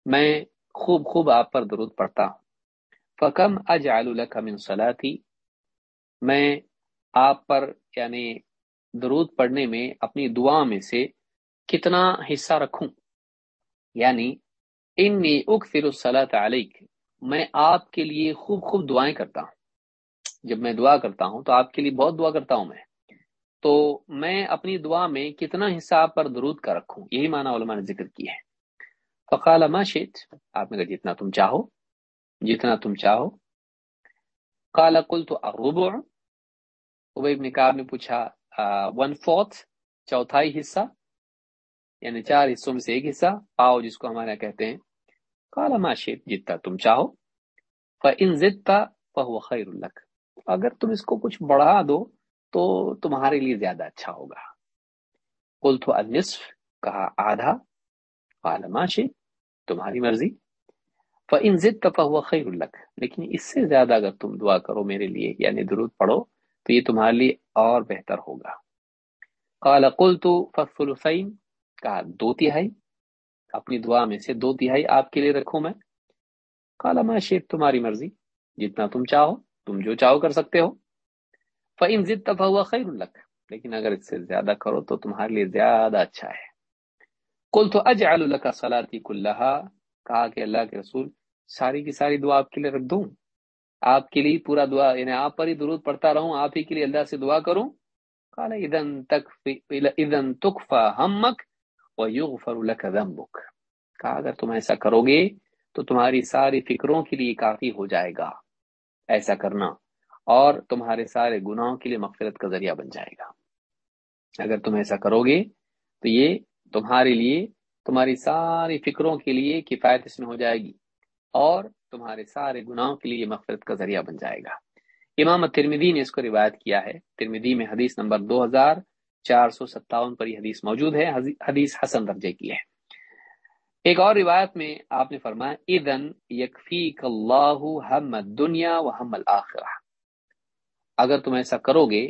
میں خوب خوب آپ پر درود پڑھتا ہوں۔ فکم اجعل لك من صلاتی، میں آپ پر یعنی درود پڑھنے میں اپنی دعا میں سے کتنا حصہ رکھوں؟ یعنی انی اکثر الصلاۃ علیک، میں آپ کے لیے خوب خوب دعائیں کرتا ہوں۔ جب میں دعا کرتا ہوں تو آپ کے لیے بہت دعا کرتا ہوں میں۔ تو میں اپنی دعا میں کتنا حصہ آپ پر درود کا رکھوں؟ یہی معنی علماء نے ذکر کیا ہے۔ فقال ما شئت، آپ نے کہا جتنا تم چاہو، جتنا تم چاہو۔ قال قلت الربع ابی ابن کعب نے پوچھا ون فورتھ چوتھائی حصہ یعنی چار حصوں میں سے ایک حصہ پاؤ جس کو ہمارے کہتے ہیں۔ قال، ما شئت جتنا تم چاہو؟ فان زدت فهو خير لك۔ اگر تم اس کو کچھ بڑھا دو تو تمہارے لیے زیادہ اچھا ہوگا۔ قلت، النصف، کہا، آدھا۔ قال، ما شئت، تمہاری مرضی۔ فَإِن زِدْتَ فَهُوَ خَيْرٌ لَكَ۔ لیکن اس سے زیادہ اگر تم دعا کرو میرے لیے یعنی درود پڑھو تو یہ تمہارے لیے اور بہتر ہوگا۔ قال، قلت فالثلثين کہا، دو تہائی۔ اپنی دعا میں سے دو تہائی آپ کے لیے رکھوں میں۔ قال، ما شئت، تمہاری مرضی۔ جتنا تم چاہو، تم جو چاہو کر سکتے ہو۔ فَإِن زِدْتَ فَهُوَ خَيْرٌ لَكَ۔ لیکن اگر اس سے زیادہ کرو تو تمہارے لیے زیادہ اچھا ہے۔ قلت، اجعل لك صلاتي كلها۔ کہا کہ اللہ کے رسول، ساری کی ساری دعا آپ کے لیے رکھ دوں۔ آپ کے لیے پورا دعا یعنی آپ پر ہی درود پڑھتا رہوں، آپ ہی کے لیے اللہ سے دعا کروں۔ قال اذن تکفی اذن تکفى لك کہا، اگر تم ایسا کرو گے تو تمہاری ساری فکروں کے لیے کافی ہو جائے گا۔ ایسا کرنا اور تمہارے سارے گناہوں کے لیے مغفرت کا ذریعہ بن جائے گا۔ اگر تم ایسا کرو گے تو یہ تمہارے لیے، تمہاری ساری فکروں کے لیے کفایت اس میں ہو جائے گی۔ اور تمہارے سارے گناہوں کے لیے مغفرت کا ذریعہ بن جائے گا۔ امام ترمیدی نے اس کو روایت کیا ہے۔ ترمیدی میں حدیث نمبر دو ہزار چار سو ستاون پر یہ حدیث موجود ہے۔ حدیث حسن درجے کی ہے۔ ایک اور روایت میں آپ نے فرمایا، اذن یکفیک اللہ ہم دنیا و ہم الآخرہ اگر تم ایسا کرو گے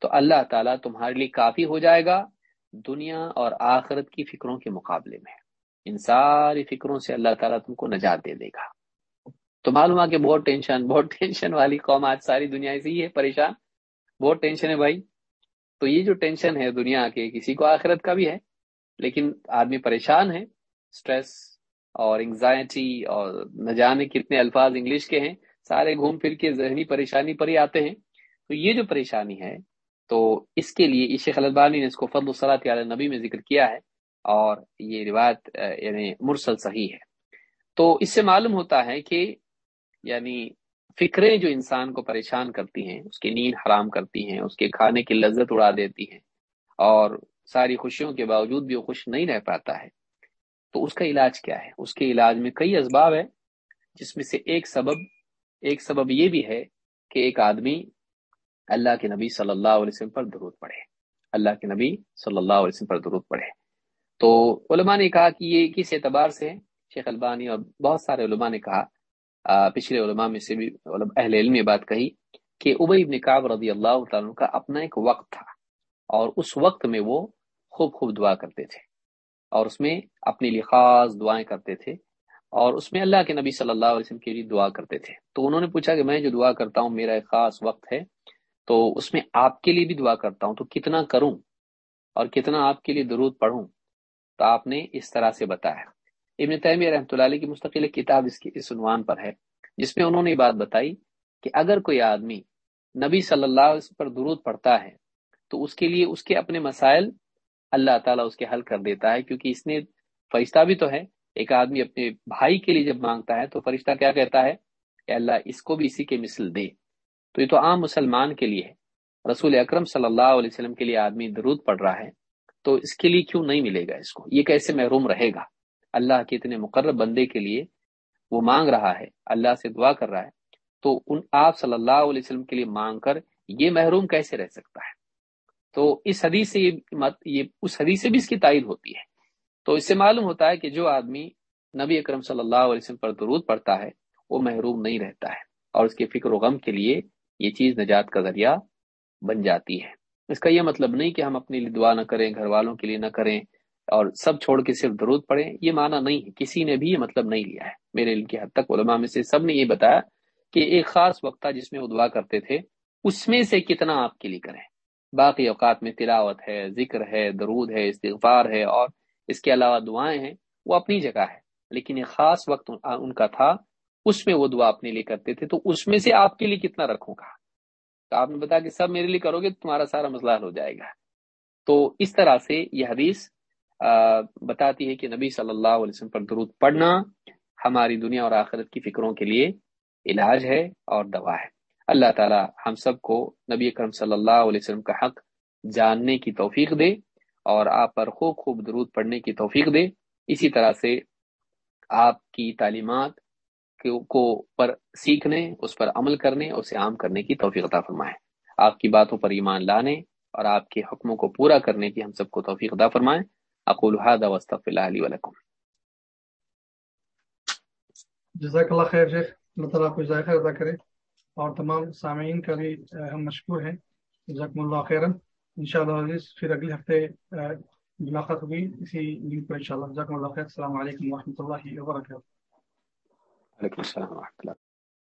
تو اللہ تعالیٰ تمہارے لیے کافی ہو جائے گا دنیا اور آخرت کی فکروں کے مقابلے میں۔ ان ساری فکروں سے اللہ تعالیٰ تم کو نجات دے دے گا۔ تو معلوم ہے کہ بہت ٹینشن بہت ٹینشن والی قوم آج ساری دنیا سے ہی ہے، پریشان۔ بہت ٹینشن ہے بھائی۔ تو یہ جو ٹینشن ہے دنیا کے، کسی کو آخرت کا بھی ہے، لیکن آدمی پریشان ہے۔ سٹریس اور انگزائٹی اور نہ جانے کتنے الفاظ انگلش کے ہیں۔ سارے گھوم پھر کے ذہنی پریشانی پر ہی آتے ہیں۔ تو یہ جو پریشانی ہے، تو اس کے لیے شیخ البانی نے اس کو فضل صلاحت علیہ نبی میں ذکر کیا ہے۔ اور یہ روایت یعنی مرسل صحیح ہے۔ تو اس سے معلوم ہوتا ہے کہ یعنی فکریں جو انسان کو پریشان کرتی ہیں، اس کی نیند حرام کرتی ہیں، اس کے کھانے کی لذت اڑا دیتی ہیں، اور ساری خوشیوں کے باوجود بھی وہ خوش نہیں رہ پاتا ہے، تو اس کا علاج کیا ہے؟ اس کے علاج میں کئی اسباب ہے جس میں سے ایک سبب ایک سبب یہ بھی ہے کہ ایک آدمی اللہ کے نبی صلی اللہ علیہ وسلم پر درود پڑھے۔ اللہ کے نبی صلی اللہ علیہ وسلم پر درود پڑھے۔ تو علماء نے کہا کہ یہ کس اعتبار سے؟ شیخ البانی اور بہت سارے علماء نے کہا پچھلے علماء میں سے بھی اہل علم بات کہی کہ ابئی ابن کعب رضی اللہ تعالیٰ کا اپنا ایک وقت تھا اور اس وقت میں وہ خوب خوب دعا کرتے تھے اور اس میں اپنے لیے خاص دعائیں کرتے تھے اور اس میں اللہ کے نبی صلی اللہ علیہ وسلم کے لیے دعا کرتے تھے۔ تو انہوں نے پوچھا کہ میں جو دعا کرتا ہوں میرا ایک خاص وقت ہے، تو اس میں آپ کے لیے بھی دعا کرتا ہوں، تو کتنا کروں اور کتنا آپ کے لیے درود پڑھوں؟ تو آپ نے اس طرح سے بتایا۔ ابن تیمیہ رحمۃ اللہ علیہ کی مستقل کتاب اس کی، اس عنوان پر ہے، جس میں انہوں نے یہ بات بتائی کہ اگر کوئی آدمی نبی صلی اللہ علیہ وسلم پر درود پڑھتا ہے، تو اس کے لیے اس کے اپنے مسائل اللہ تعالیٰ اس کے حل کر دیتا ہے، کیونکہ اس نے فرشتہ بھی تو ہے۔ ایک آدمی اپنے بھائی کے لیے جب مانگتا ہے تو فرشتہ کیا کہتا ہے؟ کہ اللہ اس کو بھی اسی کے مثل دے۔ تو یہ تو عام مسلمان کے لیے ہے۔ رسول اکرم صلی اللہ علیہ وسلم کے لیے آدمی درود پڑھ رہا ہے۔ تو اس کے لیے کیوں نہیں ملے گا اس کو؟ یہ کیسے محروم رہے گا؟ اللہ کے اتنے مقرر بندے کے لیے وہ مانگ رہا ہے، اللہ سے دعا کر رہا ہے۔ تو ان آپ صلی اللہ علیہ وسلم کے لیے مانگ کر یہ محروم کیسے رہ سکتا ہے؟ تو اس حدیث سے یہ یہ اس حدیث سے بھی اس کی تائید ہوتی ہے۔ تو اس سے معلوم ہوتا ہے کہ جو آدمی نبی اکرم صلی اللہ علیہ وسلم پر درود پڑتا ہے، وہ محروم نہیں رہتا ہے اور اس کے فکر و غم کے لیے یہ چیز نجات کا ذریعہ بن جاتی ہے۔ اس کا یہ مطلب نہیں کہ ہم اپنے لیے دعا نہ کریں، گھر والوں کے لیے نہ کریں اور سب چھوڑ کے صرف درود پڑھیں، یہ معنی نہیں ہے۔ کسی نے بھی یہ مطلب نہیں لیا ہے۔ میرے علم کی حد تک علماء میں سے سب نے یہ بتایا کہ ایک خاص وقت تھا جس میں وہ دعا کرتے تھے، اس میں سے کتنا آپ کے لیے کریں۔ باقی اوقات میں تلاوت ہے، ذکر ہے، درود ہے، استغفار ہے اور اس کے علاوہ دعائیں ہیں، وہ اپنی جگہ ہے۔ لیکن ایک خاص وقت ان کا تھا، اس میں وہ دعا اپنے لیے کرتے تھے، تو اس میں سے آپ کے لیے کتنا رکھوں گا؟ تو آپ نے بتایا کہ سب میرے لیے کرو گے تمہارا سارا مسئلہ حل ہو جائے گا۔ تو اس طرح سے یہ حدیث بتاتی ہے کہ نبی صلی اللہ علیہ وسلم پر درود پڑھنا ہماری دنیا اور آخرت کی فکروں کے لیے علاج ہے اور دوا ہے۔ اللہ تعالی ہم سب کو نبی اکرم صلی اللہ علیہ وسلم کا حق جاننے کی توفیق دے اور آپ پر خوب خوب درود پڑھنے کی توفیق دے۔ اسی طرح سے آپ کی تعلیمات کو پر سیکھنے، اس پر عمل کرنے اسے عام کرنے کی توفیق عطا فرمائے۔ آپ کی باتوں پر ایمان لانے اور آپ کے حکموں کو پورا کرنے کی ہم سب کو توفیق عطا فرمائے۔ اقول هذا واستغفر الله لي ولكم جزاک اللہ خیر شیخ۔ اللہ تعالیٰ کو ذائقہ ادا کرے۔ اور تمام سامعین کا بھی ہم مشکور ہیں۔ جزاکم اللہ خیرن انشاءاللہ عزیز، پھر اگلے ہفتے ملاقات ہوگی اسی لنک پر انشاءاللہ۔ جزاکم اللہ خیر۔ السلام علیکم ورحمۃ اللہ وبرکاتہ۔ وعلیکم السلام ورحمۃ اللہ